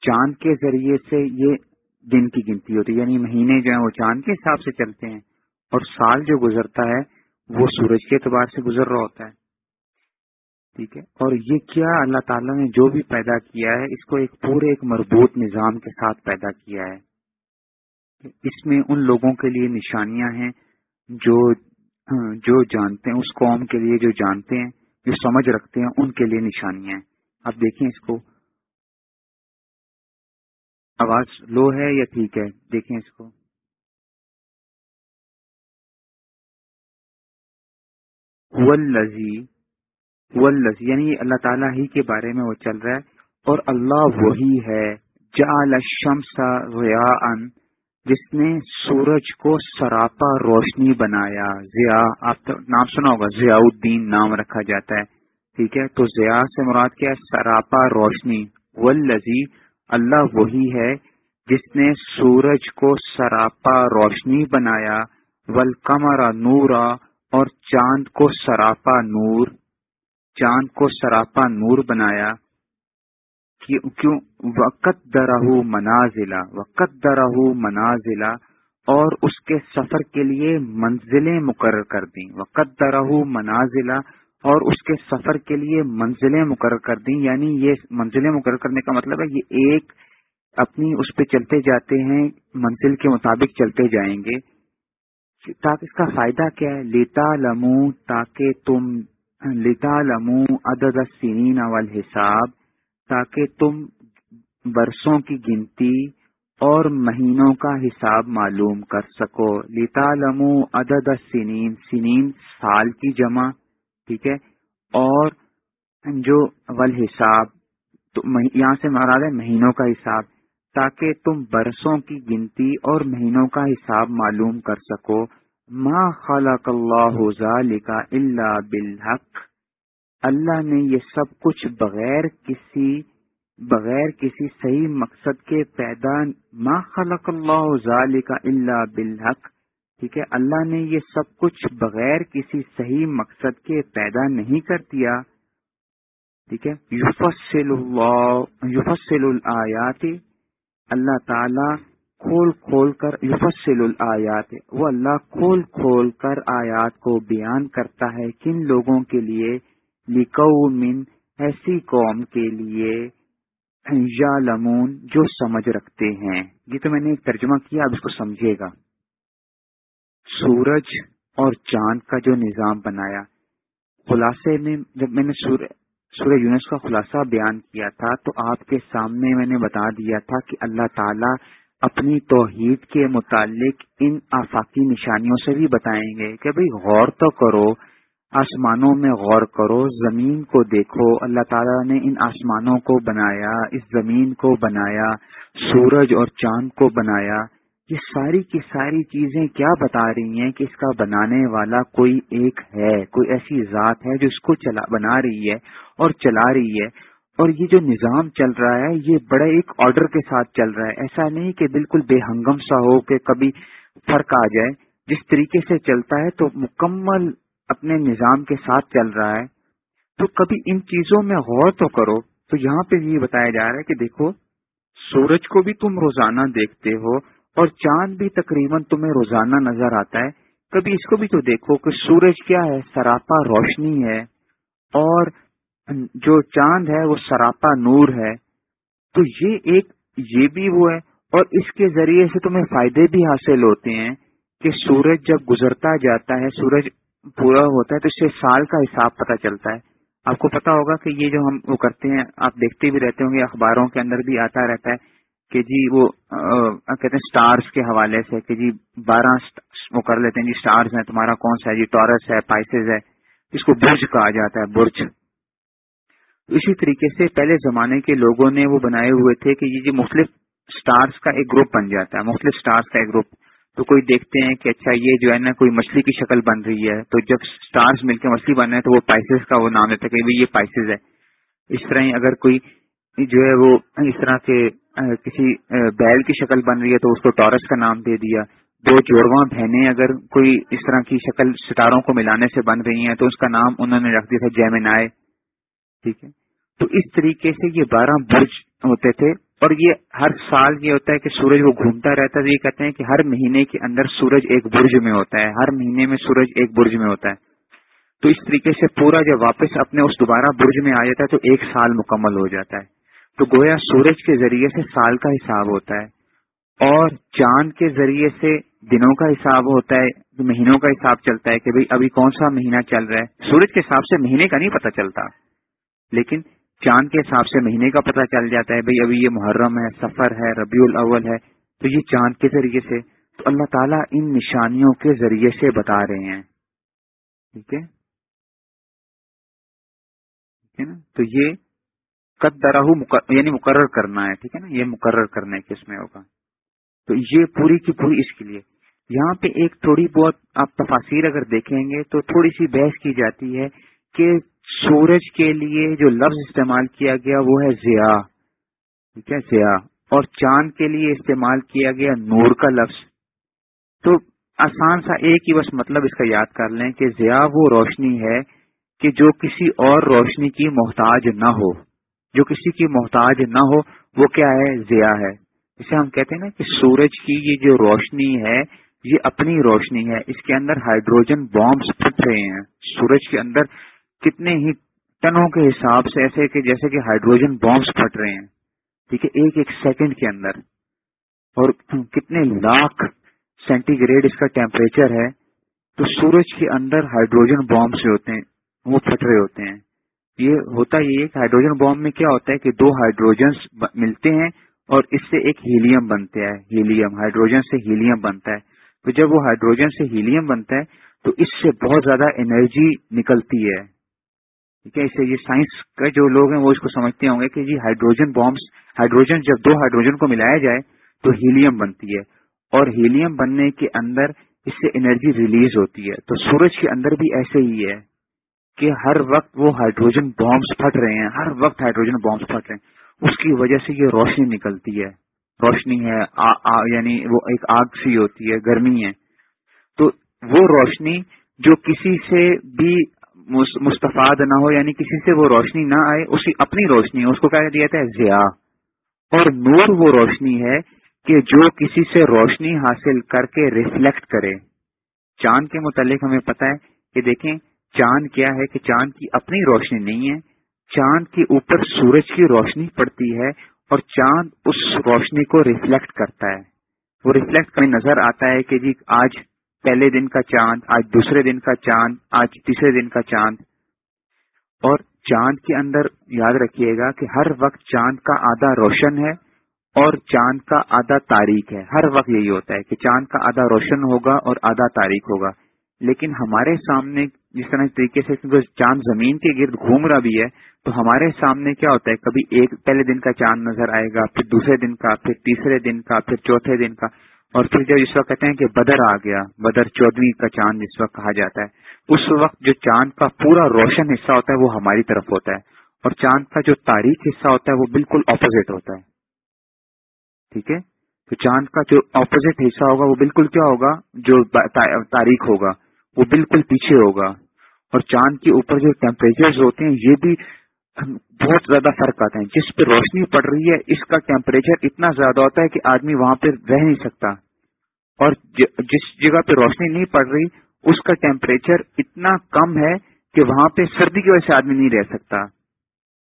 چاند کے ذریعے سے یہ دن کی گنتی ہوتی ہے یعنی مہینے جو ہیں وہ چاند کے حساب سے چلتے ہیں اور سال جو گزرتا ہے وہ سورج کے اعتبار سے گزر رہا ہوتا ہے۔ ٹھیک ہے؟ اور یہ کیا اللہ تعالیٰ نے جو بھی پیدا کیا ہے اس کو ایک پورے ایک مربوط نظام کے ساتھ پیدا کیا ہے۔ اس میں ان لوگوں کے لیے نشانیاں ہیں جو جو جانتے ہیں اس قوم کے لیے جو جانتے ہیں جو سمجھ رکھتے ہیں ان کے لیے نشانیاں ہیں۔ آپ دیکھیں اس کو۔ آواز لو ہے یا ٹھیک ہے؟ دیکھیں اس کو۔ ولزی ولزی یعنی اللہ تعالیٰ ہی کے بارے میں وہ چل رہا ہے اور اللہ وہی ہے۔ جعل الشمس ضیاء، جس نے سورج کو سراپا روشنی بنایا۔ ضیاء، آپ نام سنا ہوگا ضیاء الدین نام رکھا جاتا ہے۔ ٹھیک ہے؟ تو ضیاء سے مراد کیا ہے؟ سراپا روشنی۔ ولزی اللہ وہی ہے جس نے سورج کو سراپا روشنی بنایا ول کمرا نورا، اور چاند کو سراپا نور، چاند کو سراپا نور بنایا۔ کیوں وقت درہ منازلہ وقت درہ منازلہ، اور اس کے سفر کے لیے منزلیں مقرر کر دیں۔ وقت درہ منازلہ اور اس کے سفر کے لیے منزلیں مقرر کر دیں۔ یعنی یہ منزلیں مقرر کرنے کا مطلب ہے یہ ایک اپنی اس پہ چلتے جاتے ہیں، منزل کے مطابق چلتے جائیں گے۔ تاکہ اس کا فائدہ کیا ہے؟ لیتا لمو تاکہ تم، لیتا لمو عدد سنین اول حساب تاکہ تم برسوں کی گنتی اور مہینوں کا حساب معلوم کر سکو۔ لیتا لمو عدد سنین سنین سال کی جمع۔ ٹھیک ہے؟ اور جو ول حساب یہاں سے مراد ہے مہینوں کا حساب، تاکہ تم برسوں کی گنتی اور مہینوں کا حساب معلوم کر سکو۔ ما خلق اللہ ذالک الا بالحق۔ اللہ نے یہ سب کچھ بغیر کسی بغیر کسی صحیح مقصد کے پیدا، ما خلق اللہ ذالک الا بالحق۔ ٹھیک ہے، اللہ نے یہ سب کچھ بغیر کسی صحیح مقصد کے پیدا نہیں کر دیا۔ ٹھیک ہے یوفسل یوفسل الآیات، اللہ تعالی کھول کھول کر یوفسل الآیات، وہ اللہ کھول کھول کر آیات کو بیان کرتا ہے کن لوگوں کے لیے؟ لکھو من ایسی قوم کے لیے۔ یا لمون جو سمجھ رکھتے ہیں۔ یہ تو میں نے ترجمہ کیا، اب اس کو سمجھے گا۔ سورج اور چاند کا جو نظام بنایا۔ خلاصے میں جب میں نے سورج یونس کا خلاصہ بیان کیا تھا تو آپ کے سامنے میں نے بتا دیا تھا کہ اللہ تعالی اپنی توحید کے متعلق ان آفاقی نشانیوں سے بھی بتائیں گے کہ بھئی غور تو کرو، آسمانوں میں غور کرو، زمین کو دیکھو۔ اللہ تعالیٰ نے ان آسمانوں کو بنایا، اس زمین کو بنایا، سورج اور چاند کو بنایا۔ یہ ساری کی ساری چیزیں کیا بتا رہی ہیں کہ اس کا بنانے والا کوئی ایک ہے، کوئی ایسی ذات ہے جو اس کو چلا، بنا رہی ہے اور چلا رہی ہے۔ اور یہ جو نظام چل رہا ہے، یہ بڑے ایک آرڈر کے ساتھ چل رہا ہے۔ ایسا نہیں کہ بالکل بے ہنگم سا ہو کہ کبھی فرق آ جائے۔ جس طریقے سے چلتا ہے تو مکمل اپنے نظام کے ساتھ چل رہا ہے۔ تو کبھی ان چیزوں میں غور تو کرو۔ تو یہاں پہ یہ بتایا جا رہا ہے کہ دیکھو، سورج کو بھی تم روزانہ دیکھتے ہو۔ اور چاند بھی تقریباً تمہیں روزانہ نظر آتا ہے۔ کبھی اس کو بھی تو دیکھو کہ سورج کیا ہے، سراپا روشنی ہے اور جو چاند ہے وہ سراپا نور ہے۔ تو یہ ایک، یہ بھی وہ ہے اور اس کے ذریعے سے تمہیں فائدے بھی حاصل ہوتے ہیں کہ سورج جب گزرتا جاتا ہے، سورج پورا ہوتا ہے تو اس سے سال کا حساب پتہ چلتا ہے۔ آپ کو پتا ہوگا کہ یہ جو ہم وہ کرتے ہیں، آپ دیکھتے بھی رہتے ہوں گے، اخباروں کے اندر بھی آتا رہتا ہے۔ کہ جی وہ کہتے ہیں سٹارز کے حوالے سے کہ جی بارہ وہ کر لیتے ہیں جی سٹارز ہیں، تمہارا کون سا ہے؟ جی ٹورس ہے، پائسز ہے، اس کو برج کہا جاتا ہے، برج۔ اسی طریقے سے پہلے زمانے کے لوگوں نے وہ بنائے ہوئے تھے کہ یہ جی مختلف سٹارز کا ایک گروپ بن جاتا ہے، مختلف سٹارز کا ایک گروپ۔ تو کوئی دیکھتے ہیں کہ اچھا یہ جو ہے نا کوئی مچھلی کی شکل بن رہی ہے، تو جب سٹارز مل کے مچھلی بن رہے ہیں تو وہ پائسز کا وہ نام لیتا ہے کہ یہ پائسز ہے۔ اس طرح ہی اگر کوئی جو ہے وہ اس طرح کے کسی بیل کی شکل بن رہی ہے تو اس کو ٹورس کا نام دے دیا۔ دو جوڑواں بہنیں اگر کوئی اس طرح کی شکل ستاروں کو ملانے سے بن رہی ہیں تو اس کا نام انہوں نے رکھ دیا تھا جیمن آئے ٹھیک ہے؟ تو اس طریقے سے یہ بارہ برج ہوتے تھے اور یہ ہر سال یہ ہوتا ہے کہ سورج وہ گھومتا رہتا ہے۔ یہ کہتے ہیں کہ ہر مہینے کے اندر سورج ایک برج میں ہوتا ہے۔ ہر مہینے میں سورج ایک برج میں ہوتا ہے۔ تو اس طریقے سے پورا جب واپس اپنے اس دوبارہ برج میں آ جاتا ہے تو ایک سال مکمل ہو جاتا ہے۔ تو گویا سورج کے ذریعے سے سال کا حساب ہوتا ہے اور چاند کے ذریعے سے دنوں کا حساب ہوتا ہے، مہینوں کا حساب چلتا ہے کہ بھئی ابھی کون سا مہینہ چل رہا ہے۔ سورج کے حساب سے مہینے کا نہیں پتہ چلتا، لیکن چاند کے حساب سے مہینے کا پتہ چل جاتا ہے، بھئی ابھی یہ محرم ہے، سفر ہے، ربیع الاول ہے، تو یہ چاند کے ذریعے سے۔ تو اللہ تعالیٰ ان نشانیوں کے ذریعے سے بتا رہے ہیں۔ ٹھیک ہے؟ نا؟ تو یہ قد درہ یعنی مقرر کرنا ہے، ٹھیک ہے نا؟ یہ مقرر کرنے کے اس میں ہوگا۔ تو یہ پوری کی پوری اس کے لیے۔ یہاں پہ ایک تھوڑی بہت آپ تفاصیر اگر دیکھیں گے تو تھوڑی سی بحث کی جاتی ہے کہ سورج کے لیے جو لفظ استعمال کیا گیا وہ ہے ضیا ٹھیک ہے؟ ضیا اور چاند کے لیے استعمال کیا گیا نور کا لفظ۔ تو آسان سا ایک ہی بس مطلب اس کا یاد کر لیں کہ ضیا وہ روشنی ہے کہ جو کسی اور روشنی کی محتاج نہ ہو۔ جو کسی کی محتاج نہ ہو، وہ کیا ہے؟ ضیا ہے۔ جسے ہم کہتے ہیں نا کہ سورج کی یہ جو روشنی ہے، یہ اپنی روشنی ہے۔ اس کے اندر ہائیڈروجن بامبس پھٹ رہے ہیں۔ سورج کے اندر کتنے ہی ٹنوں کے حساب سے ایسے کہ جیسے کہ ہائیڈروجن بامبس پھٹ رہے ہیں۔ ٹھیک ہے، ایک ایک سیکنڈ کے اندر۔ اور کتنے لاکھ سینٹی گریڈ اس کا ٹیمپریچر ہے۔ تو سورج کے اندر ہائیڈروجن بامبس جو ہوتے ہیں، وہ پھٹ رہے ہوتے ہیں۔ یہ ہوتا یہ کہ ہائیڈروجن بام میں کیا ہوتا ہے کہ دو ہائیڈروجنس ملتے ہیں اور اس سے ایک ہیلیم بنتا ہے ہیلیم، ہائیڈروجن سے ہیلیم بنتا ہے۔ تو جب وہ ہائیڈروجن سے ہیلیم بنتا ہے تو اس سے بہت زیادہ انرجی نکلتی ہے۔ ٹھیک ہے اس سے یہ سائنس کے جو لوگ ہیں وہ اس کو سمجھتے ہوں گے کہ جی ہائیڈروجن بامس ہائیڈروجن جب دو ہائیڈروجن کو ملایا جائے تو ہیلیم بنتی ہے۔ اور ہیلیم بننے کے اندر اس سے انرجی ریلیز ہوتی ہے۔ تو سورج کے اندر بھی ایسے ہی ہے۔ کہ ہر وقت وہ ہائیڈروجن بامس پھٹ رہے ہیں ہر وقت ہائیڈروجن بامس پھٹ رہے ہیں۔ اس کی وجہ سے یہ روشنی نکلتی ہے۔ روشنی ہے آ, آ, یعنی وہ ایک آگ سی ہوتی ہے گرمی ہے۔ تو وہ روشنی جو کسی سے بھی مستفاد نہ ہو یعنی کسی سے وہ روشنی نہ آئے اس کی اپنی روشنی ہے۔ اس کو کیا دیا ہے؟ ضیا اور نور وہ روشنی ہے کہ جو کسی سے روشنی حاصل کر کے ریفلیکٹ کرے۔ چاند کے متعلق ہمیں پتا ہے کہ دیکھیں چاند کیا ہے کہ چاند کی اپنی روشنی نہیں ہے، چاند کے اوپر سورج کی روشنی پڑتی ہے اور چاند اس روشنی کو ریفلیکٹ کرتا ہے۔ وہ ریفلیکٹ کرنے نظر آتا ہے کہ جی آج پہلے دن کا چاند، آج دوسرے دن کا چاند، آج تیسرے دن کا چاند۔ اور چاند کے اندر یاد رکھیے گا کہ ہر وقت چاند کا آدھا روشن ہے اور چاند کا آدھا تاریخ ہے۔ ہر وقت یہی ہوتا ہے کہ چاند کا آدھا روشن ہوگا اور آدھا تاریخ ہوگا۔ لیکن ہمارے سامنے جس طرح طریقے سے چاند زمین کے گرد گھوم رہا بھی ہے، تو ہمارے سامنے کیا ہوتا ہے؟ کبھی ایک پہلے دن کا چاند نظر آئے گا، پھر دوسرے دن کا، پھر تیسرے دن کا، پھر چوتھے دن کا، اور پھر جب اس وقت کہتے ہیں کہ بدر آ گیا، بدر چودویں کا چاند جس وقت کہا جاتا ہے۔ اس وقت جو چاند کا پورا روشن حصہ ہوتا ہے، وہ ہماری طرف ہوتا ہے، اور چاند کا جو تاریخ حصہ ہوتا ہے، وہ بالکل اپوزٹ ہوتا ہے۔ ٹھیک ہے؟ تو چاند کا جو اپوزٹ حصہ ہوگا، وہ بالکل کیا ہوگا؟ جو تاریخ ہوگا۔ وہ بالکل پیچھے ہوگا۔ اور چاند کے اوپر جو ٹیمپریچر ہوتے ہیں، یہ بھی بہت زیادہ فرق آتا ہے جس پہ روشنی پڑ رہی ہے، اس کا ٹیمپریچر اتنا زیادہ ہوتا ہے کہ آدمی وہاں پہ رہ نہیں سکتا۔ اور جس جگہ پہ روشنی نہیں پڑ رہی، اس کا ٹیمپریچر اتنا کم ہے کہ وہاں پہ سردی کی وجہ سے آدمی نہیں رہ سکتا۔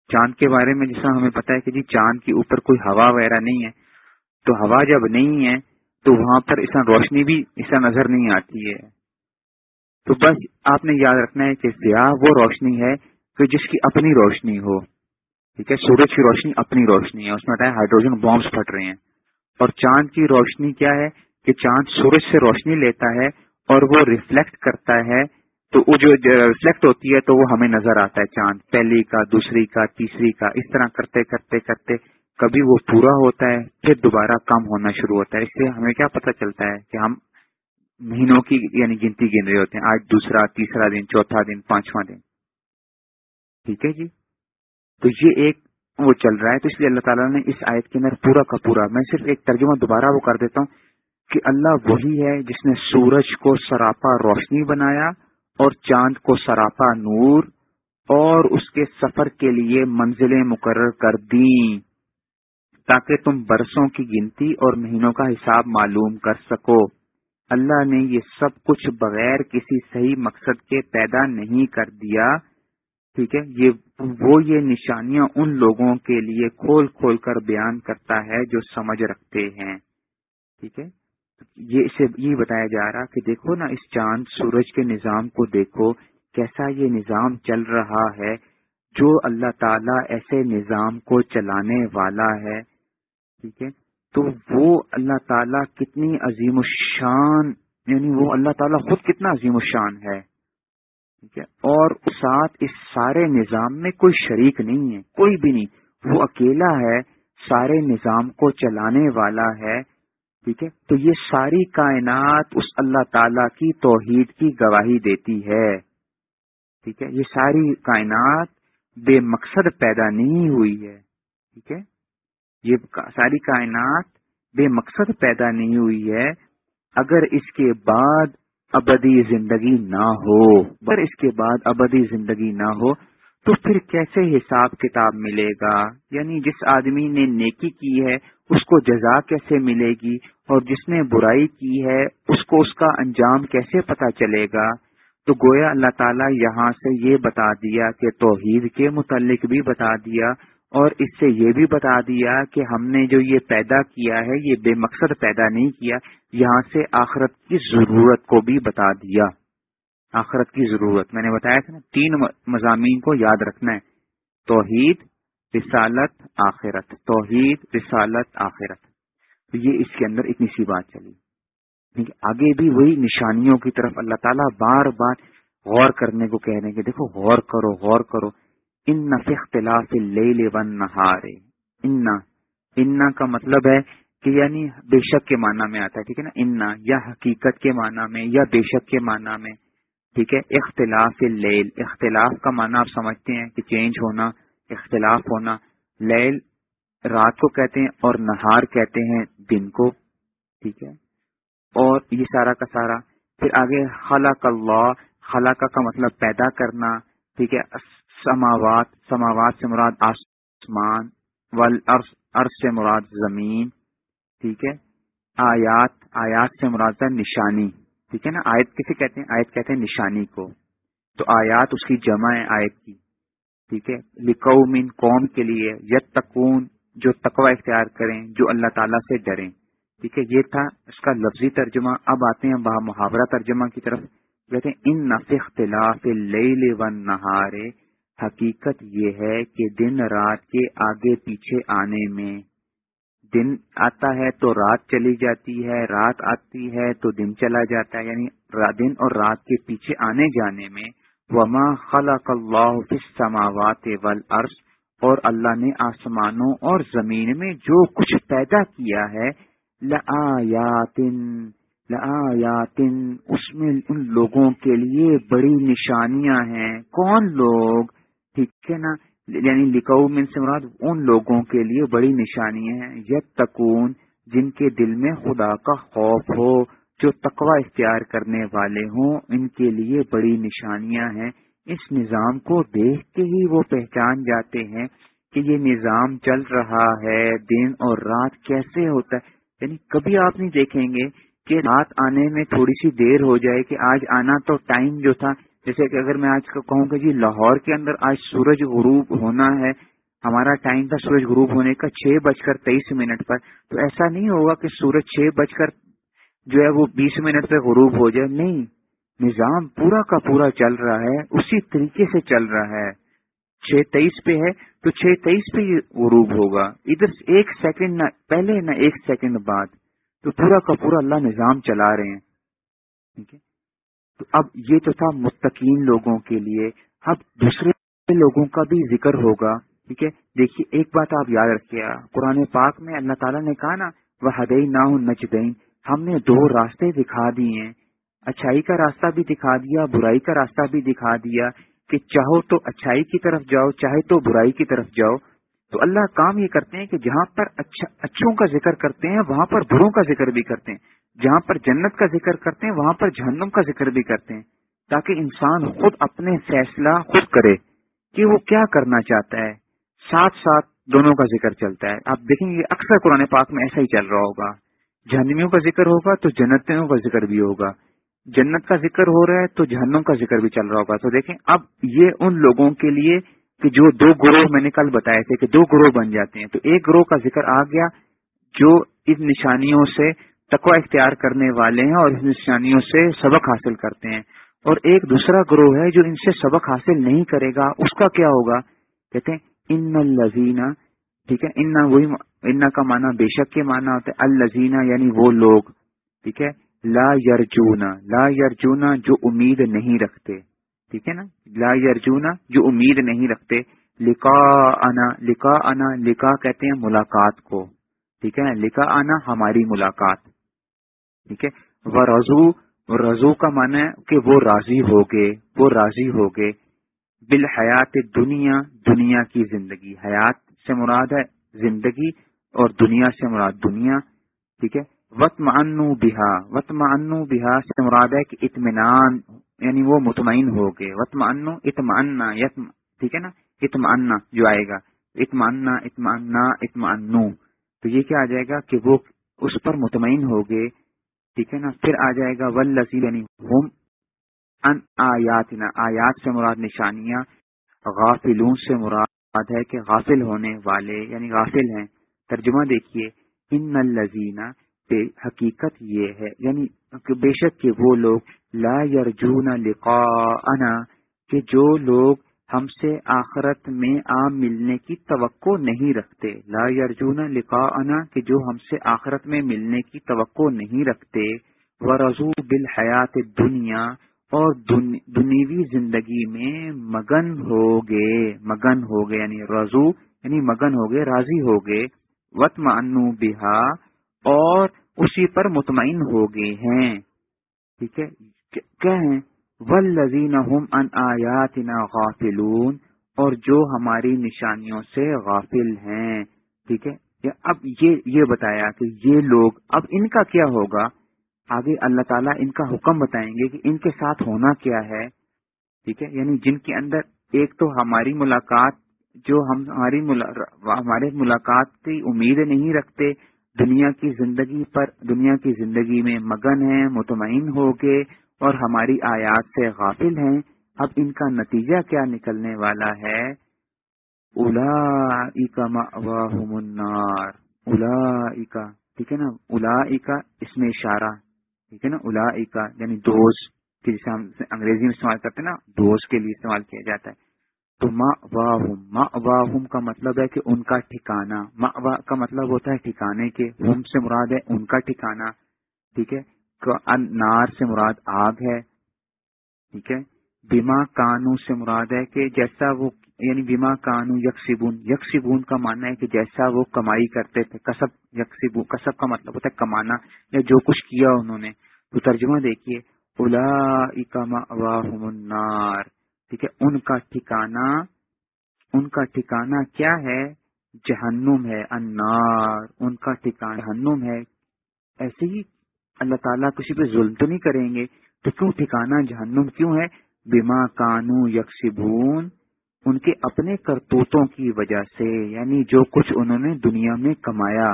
چاند کے بارے میں جیسا ہمیں پتا ہے کہ جی چاند کے اوپر کوئی ہوا وغیرہ نہیں ہے۔ تو ہوا جب نہیں ہے، تو وہاں پر اس روشنی بھی ایسا نظر نہیں آتی ہے۔ تو بس آپ نے یاد رکھنا ہے کہ سیاہ وہ روشنی ہے کہ جس کی اپنی روشنی ہو، ٹھیک ہے؟ سورج کی روشنی اپنی روشنی ہے۔ اس میں ہائیڈروجن بامس پھٹ رہے ہیں۔ اور چاند کی روشنی کیا ہے کہ چاند سورج سے روشنی لیتا ہے اور وہ ریفلیکٹ کرتا ہے۔ تو وہ جو ریفلیکٹ ہوتی ہے تو وہ ہمیں نظر آتا ہے چاند۔ پہلی کا، دوسری کا، تیسری کا، اس طرح کرتے کرتے کرتے کبھی وہ پورا ہوتا ہے، پھر دوبارہ کم ہونا شروع ہوتا ہے۔ اس سے ہمیں کیا پتہ چلتا ہے کہ ہم مہینوں کی یعنی گنتی گن رہے ہوتے ہیں۔ آج دوسرا، تیسرا دن، چوتھا دن، پانچواں دن۔ ٹھیک ہے جی؟ تو یہ ایک وہ چل رہا ہے، تو اس لیے اللہ تعالیٰ نے اس آیت کے اندر پورا کا پورا، میں صرف ایک ترجمہ دوبارہ وہ کر دیتا ہوں کہ اللہ وہی ہے جس نے سورج کو سراپا روشنی بنایا اور چاند کو سراپا نور اور اس کے سفر کے لیے منزلیں مقرر کر دیں تاکہ تم برسوں کی گنتی اور مہینوں کا حساب معلوم کر سکو۔ اللہ نے یہ سب کچھ بغیر کسی صحیح مقصد کے پیدا نہیں کر دیا، ٹھیک ہے؟ یہ وہ یہ نشانیاں ان لوگوں کے لیے کھول کھول کر بیان کرتا ہے جو سمجھ رکھتے ہیں، ٹھیک ہے؟ یہ اسے یہ بتایا جا رہا کہ دیکھو نا، اس چاند سورج کے نظام کو دیکھو، کیسا یہ نظام چل رہا ہے، جو اللہ تعالیٰ ایسے نظام کو چلانے والا ہے، ٹھیک ہے؟ تو وہ اللہ تعالیٰ کتنی عظیم الشان یعنی وہ اللہ تعالیٰ خود کتنا عظیم الشان ہے، ٹھیک ہے؟ اور ساتھ اس سارے نظام میں کوئی شریک نہیں ہے، کوئی بھی نہیں۔ وہ اکیلا ہے، سارے نظام کو چلانے والا ہے، ٹھیک ہے؟ تو یہ ساری کائنات اس اللہ تعالی کی توحید کی گواہی دیتی ہے، ٹھیک ہے؟ یہ ساری کائنات بے مقصد پیدا نہیں ہوئی ہے، ٹھیک ہے؟ یہ ساری کائنات بے مقصد پیدا نہیں ہوئی ہے اگر اس کے بعد ابدی زندگی نہ ہو۔ اگر اس کے بعد ابدی زندگی نہ ہو تو پھر کیسے حساب کتاب ملے گا؟ یعنی جس آدمی نے نیکی کی ہے اس کو جزا کیسے ملے گی اور جس نے برائی کی ہے اس کو اس کا انجام کیسے پتا چلے گا؟ تو گویا اللہ تعالیٰ یہاں سے یہ بتا دیا کہ توحید کے متعلق بھی بتا دیا اور اس سے یہ بھی بتا دیا کہ ہم نے جو یہ پیدا کیا ہے، یہ بے مقصد پیدا نہیں کیا، یہاں سے آخرت کی ضرورت کو بھی بتا دیا۔ آخرت کی ضرورت، میں نے بتایا تھا نا، تین مضامین کو یاد رکھنا ہے۔ توحید، رسالت، آخرت۔ توحید، رسالت، آخرت۔ تو یہ اس کے اندر اتنی سی بات چلی۔ یعنی آگے بھی وہی نشانیوں کی طرف اللہ تعالیٰ بار بار غور کرنے کو کہہ رہے ہیں کہ دیکھو، غور کرو غور کرو۔ ان نفی اختلاف لے ون نہارے انا انا کا مطلب ہے کہ یعنی بے شک کے معنی میں آتا ہے، ٹھیک ہے نا؟ انا یا حقیقت کے معنی میں، یا بے شک کے معنی میں، ٹھیک ہے؟ اختلاف لیل اختلاف کا معنی آپ سمجھتے ہیں کہ چینج ہونا، اختلاف ہونا، لیل رات کو کہتے ہیں اور نہار کہتے ہیں دن کو، ٹھیک ہے؟ اور یہ سارا کا سارا، پھر آگے خلق اللہ، خلق کا مطلب پیدا کرنا، ٹھیک ہے؟ سماوات سماوات سے مراد آسمان عرض سے مراد زمین، ٹھیک ہے؟ آیات آیات سے مراد ہے نشانی، ٹھیک ہے نا؟ آیت کسے کہتے ہیں؟ آیت کہتے ہیں نشانی کو۔ تو آیات اس کی جمع ہے آیت کی، ٹھیک ہے؟ لکھو من قوم کے لیے یت تکون جو تقوی اختیار کریں، جو اللہ تعالیٰ سے ڈریں، ٹھیک ہے؟ یہ تھا اس کا لفظی ترجمہ۔ اب آتے ہیں بہا محاورہ ترجمہ کی طرف۔ کہتے ہیں، ان نف اختلاف لے ون نہارے حقیقت یہ ہے کہ دن رات کے آگے پیچھے آنے میں دن آتا ہے تو رات چلی جاتی ہے، رات آتی ہے تو دن چلا جاتا ہے یعنی دن اور رات کے پیچھے آنے جانے میں وما خلق اللہ فی السماوات والارض اور اللہ نے آسمانوں اور زمین میں جو کچھ پیدا کیا ہے لآیاتن لآیاتن اس میں ان لوگوں کے لیے بڑی نشانیاں ہیں۔ کون لوگ؟ ٹھیک ہے نا؟ یعنی لکھو من سے مراد ان لوگوں کے لیے بڑی نشانیاں ہیں یت تکون جن کے دل میں خدا کا خوف ہو، جو تقوی اختیار کرنے والے ہوں، ان کے لیے بڑی نشانیاں ہیں۔ اس نظام کو دیکھ کے ہی وہ پہچان جاتے ہیں کہ یہ نظام چل رہا ہے، دن اور رات کیسے ہوتا ہے۔ یعنی کبھی آپ نہیں دیکھیں گے کہ رات آنے میں تھوڑی سی دیر ہو جائے کہ آج آنا تو ٹائم جو تھا جیسے کہ اگر میں آج کا کہوں کہ جی لاہور کے اندر آج سورج غروب ہونا ہے، ہمارا ٹائم تھا سورج غروب ہونے کا چھ بج کر تیئیس منٹ پر، تو ایسا نہیں ہوگا کہ سورج چھ بج کر جو ہے وہ بیس منٹ پہ غروب ہو جائے۔ نہیں، نظام پورا کا پورا چل رہا ہے، اسی طریقے سے چل رہا ہے۔ چھ تیئیس پہ ہے، تو چھ تیئیس پہ یہ غروب ہوگا۔ ادھر ایک سیکنڈ نہ، پہلے نہ ایک سیکنڈ بعد۔ تو پورا کا پورا اللہ نظام چلا رہے ہیں۔ ٹھیک ہے؟ تو اب یہ تو تھا مستقین لوگوں کے لیے۔ اب دوسرے لوگوں کا بھی ذکر ہوگا، ٹھیک ہے؟ دیکھیے، ایک بات آپ یاد رکھیے، قرآن پاک میں اللہ تعالیٰ نے کہا نا وہ ہدئی نہ نچدئی ہم نے دو راستے دکھا دیے اچھائی کا راستہ بھی دکھا دیا، برائی کا راستہ بھی دکھا دیا کہ چاہو تو اچھائی کی طرف جاؤ، چاہے تو برائی کی طرف جاؤ۔ تو اللہ کام یہ کرتے ہیں کہ جہاں پر اچھا اچھوں کا ذکر کرتے ہیں، وہاں پر بروں کا ذکر بھی کرتے ہیں۔ جہاں پر جنت کا ذکر کرتے ہیں، وہاں پر جہنم کا ذکر بھی کرتے ہیں۔ تاکہ انسان خود اپنے فیصلہ خود کرے کہ وہ کیا کرنا چاہتا ہے۔ ساتھ ساتھ دونوں کا ذکر چلتا ہے۔ آپ دیکھیں گے، اکثر قرآن پاک میں ایسا ہی چل رہا ہوگا۔ جہنمیوں کا ذکر ہوگا تو جنتوں کا ذکر بھی ہوگا۔ جنت کا ذکر ہو رہا ہے تو جہنم کا ذکر بھی چل رہا ہوگا۔ تو دیکھیں، اب یہ ان لوگوں کے لیے کہ جو دو گروہ میں نے کل بتایا تھے کہ دو گروہ بن جاتے ہیں۔ تو ایک گروہ کا ذکر آ گیا جو ان نشانیوں سے تقوی اختیار کرنے والے ہیں اور ان نشانیوں سے سبق حاصل کرتے ہیں۔ اور ایک دوسرا گروہ ہے جو ان سے سبق حاصل نہیں کرے گا، اس کا کیا ہوگا؟ کہتے ہیں، ان الزینہ ٹھیک ہے، ان وہی ان کا معنی بے شک کے معنی ہوتا ہے الزینہ یعنی وہ لوگ، ٹھیک ہے، لا یرجونا لا یرجونا جو امید نہیں رکھتے، ٹھیک ہے نا، لا یرجونا جو امید نہیں رکھتے لکھا آنا لکھا آنا لکھا کہتے ہیں ملاقات کو، ٹھیک ہے نا لکھا آنا ہماری ملاقات ٹھیک ہے؟ وہ رضو رضو کا معنی ہے کہ وہ راضی ہو گئے وہ راضی ہو گئے بالحیات دنیا دنیا کی زندگی۔ حیات سے مراد ہے زندگی اور دنیا سے مراد دنیا۔ ٹھیک ہے؟ وط معنو بہا وط معنو بہا سے مراد ہے کہ اطمینان یعنی وہ مطمئن ہو گئے وط معنو اطمانا ٹھیک ہے نا؟ اطمانا جو آئے گا۔ اطمانا اطمانا اطمانو تو یہ کیا آ جائے گا کہ وہ اس پر مطمئن ہو گئے ٹھیک ہے نا؟ پھر آ جائے گا ول یعنی ان آیات آیات سے مراد نشانیاں غافلوں سے مراد ہے کہ غافل ہونے والے یعنی غافل ہیں۔ ترجمہ دیکھیے، ان الزینہ حقیقت یہ ہے۔ یعنی بے شک کہ وہ لوگ، لا یرجون لقاءنا، کہ جو لوگ ہم سے آخرت میں آ ملنے کی توقع نہیں رکھتے۔ لا یرجون لقاءنا، کہ جو ہم سے آخرت میں ملنے کی توقع نہیں رکھتے۔ وہ رضو بالحیات دنیا اور دنیوی زندگی میں مگن ہو گئے مگن ہو گئے یعنی رضو یعنی مگن ہو گئے راضی ہو گئے وط معنو بہا اور اسی پر مطمئن ہو گئے ہیں۔ ٹھیک ہے؟ کیا ہیں؟ ولزین ان آیات غافلون اور جو ہماری نشانیوں سے غافل ہیں۔ ٹھیک ہے؟ اب یہ یہ بتایا کہ یہ لوگ اب ان کا کیا ہوگا؟ آگے اللہ تعالیٰ ان کا حکم بتائیں گے کہ ان کے ساتھ ہونا کیا ہے۔ ٹھیک ہے؟ یعنی جن کے اندر ایک تو ہماری ملاقات، جو ہم ہماری ہمارے ملاقات کی امید نہیں رکھتے، دنیا کی زندگی پر، دنیا کی زندگی میں مگن ہیں، مطمئن ہو گئے اور ہماری آیات سے غافل ہیں۔ اب ان کا نتیجہ کیا نکلنے والا ہے؟ الا منار الا ٹھیک ہے نا؟ الا اس میں اشارہ، ٹھیک ہے نا؟ الا یعنی دوست جسے ہم انگریزی میں استعمال کرتے ہیں نا دوست کے لیے استعمال کیا جاتا ہے۔ تو ما واہم ما واہم کا مطلب ہے کہ ان کا ٹھکانا ما کا مطلب ہوتا ہے ٹھکانے کے۔ ہم سے مراد ہے ان کا ٹھکانا ٹھیک ہے؟ نار سے مراد آگ ہے، ٹھیک ہے؟ بیما کانو سے مراد ہے کہ جیسا وہ یعنی بیما کانو یکسیبون یکسیبون کا ماننا ہے کہ جیسا وہ کمائی کرتے تھے، کسب یکسیبون کسب کا مطلب ہوتا ہے کمانا، یا جو کچھ کیا انہوں نے۔ تو ترجمہ دیکھیے الا اکما واہم النار۔ ٹھیک ہے؟ ان کا ٹھکانا ان کا ٹھکانا کیا ہے؟ جہنم ہے انار ان کا ٹھکانا جہنم ہے۔ ایسے ہی اللہ تعالیٰ کسی پہ ظلم تو نہیں کریں گے، تو کیوں ٹھکانا جہنم کیوں ہے؟ بیما کانو یکسبون، ان کے اپنے کرتوتوں کی وجہ سے یعنی جو کچھ انہوں نے دنیا میں کمایا،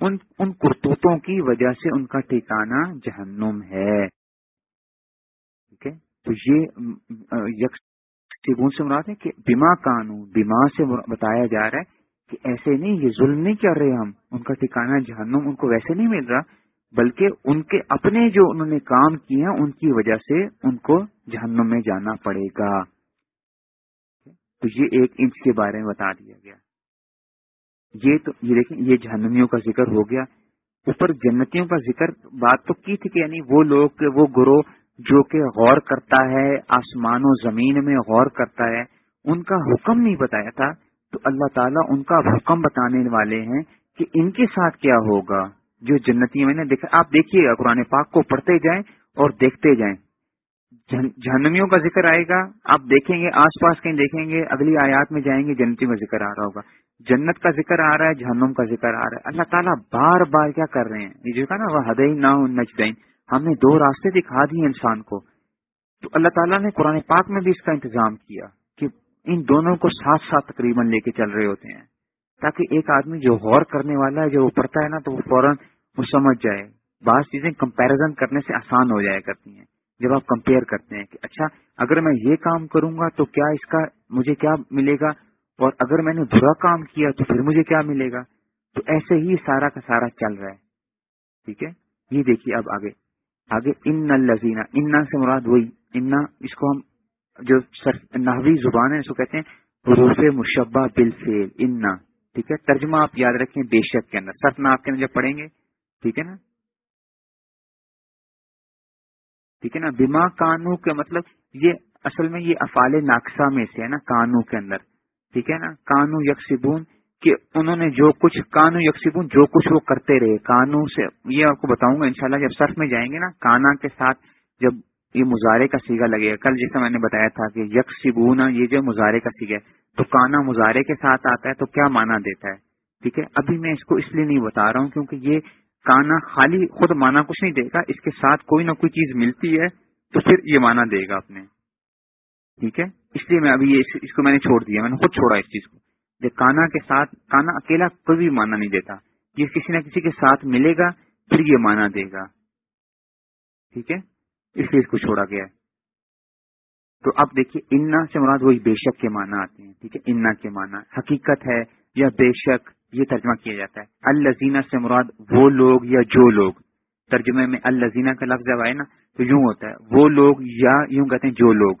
ان ان کرتوتوں کی وجہ سے ان کا ٹھکانا جہنم ہے۔ ٹھیک ہے؟ تو یہ سیبون سے مراد ہے کہ بیما قانون بیما سے بتایا جا رہا ہے کہ ایسے نہیں، یہ ظلم نہیں کر رہے ہم، ان کا ٹھکانا جہنم ان کو ویسے نہیں مل رہا بلکہ ان کے اپنے جو انہوں نے کام کیے ہیں، ان کی وجہ سے ان کو جہنم میں جانا پڑے گا۔ تو یہ ایک انچ کے بارے میں بتا دیا گیا۔ یہ تو یہ دیکھیں، یہ جہنمیوں کا ذکر ہو گیا۔ اوپر جنتیوں کا ذکر بات تو کی تھی کہ یعنی وہ لوگ وہ گروہ جو کہ غور کرتا ہے، آسمان و زمین میں غور کرتا ہے، ان کا حکم نہیں بتایا تھا۔ تو اللہ تعالیٰ ان کا حکم بتانے والے ہیں کہ ان کے ساتھ کیا ہوگا۔ جو جنتی میں نے دیکھا، آپ دیکھیے گا، قرآن پاک کو پڑھتے جائیں اور دیکھتے جائیں۔ جہنمیوں کا ذکر آئے گا، آپ دیکھیں گے، آس پاس کہیں دیکھیں گے، اگلی آیات میں جائیں گے، جنتی کا ذکر آ رہا ہوگا۔ جنت کا ذکر آ رہا ہے، جہنم کا ذکر آ رہا ہے۔ اللہ تعالیٰ بار بار کیا کر رہے ہیں؟ یہ جو کہا نا وہ ہدئی نہ نچدین ہم نے دو راستے دکھا دیے انسان کو۔ تو اللہ تعالیٰ نے قرآن پاک میں بھی اس کا انتظام کیا کہ ان دونوں کو ساتھ ساتھ تقریباً لے کے چل رہے ہوتے ہیں، تاکہ ایک آدمی جو غور کرنے والا ہے، جو وہ پڑھتا ہے نا، تو وہ فوراً وہ سمجھ جائے۔ بعض چیزیں کمپیرزن کرنے سے آسان ہو جایا کرتی ہیں۔ جب آپ کمپیئر کرتے ہیں کہ اچھا اگر میں یہ کام کروں گا تو کیا اس کا مجھے کیا ملے گا؟ اور اگر میں نے برا کام کیا تو پھر مجھے کیا ملے گا؟ تو ایسے ہی سارا کا سارا چل رہا ہے۔ ٹھیک ہے؟ یہ دیکھیے اب آگے۔ آگے ان لذینہ انا سے مراد وہی۔ انا اس کو ہم جو نحوی زبان ہے اس کو کہتے ہیں حروف مشبہ بل فیل انا۔ ٹھیک ہے؟ ترجمہ آپ یاد رکھیں بے شک کے اندر۔ سرف آپ کے اندر جب پڑھیں گے ٹھیک ہے نا؟ ٹھیک ہے نا؟ بیما کانو کے مطلب یہ اصل میں یہ افال ناقصہ میں سے ہے نا، کانو کے اندر۔ ٹھیک ہے نا؟ کانو یکسبون کہ انہوں نے جو کچھ، کانو یکسبون جو کچھ وہ کرتے رہے۔ کانو سے، یہ آپ کو بتاؤں گا انشاءاللہ جب سرف میں جائیں گے نا، کانا کے ساتھ جب یہ مظاہرے کا سیگا لگے گا۔ کل جیسے میں نے بتایا تھا کہ یکسبون یہ جو مظاہرے کا سیگا ہے، تو کانا مظاہرے کے ساتھ آتا ہے تو کیا مانا دیتا ہے؟ ٹھیک ہے؟ ابھی میں اس کو اس لیے نہیں بتا رہا ہوں کیونکہ یہ کانا خالی خود مانا کچھ نہیں دے گا، اس کے ساتھ کوئی نہ کوئی چیز ملتی ہے تو پھر یہ مانا دے گا اپنے۔ ٹھیک ہے؟ اس لیے میں ابھی یہ اس کو میں نے چھوڑ دیا، میں نے خود چھوڑا اس چیز کو۔ کانا کے ساتھ کانا اکیلا کوئی بھی مانا نہیں دیتا۔ یہ کسی نہ کسی کے ساتھ ملے گا، پھر یہ مانا دے گا۔ ٹھیک ہے؟ اس لیے اس کو چھوڑا گیا۔ تو اب دیکھیے، انا سے مراد وہی بے شک کے معنی آتے ہیں۔ ٹھیک ہے؟ انا کے معنی۔ حقیقت ہے یا بے شک؟ یہ ترجمہ کیا جاتا ہے۔ الزینہ سے مراد وہ لوگ یا جو لوگ۔ ترجمے میں الزینہ کا لفظ جب آئے نا تو یوں ہوتا ہے۔ وہ لوگ یا یوں کہتے ہیں جو لوگ۔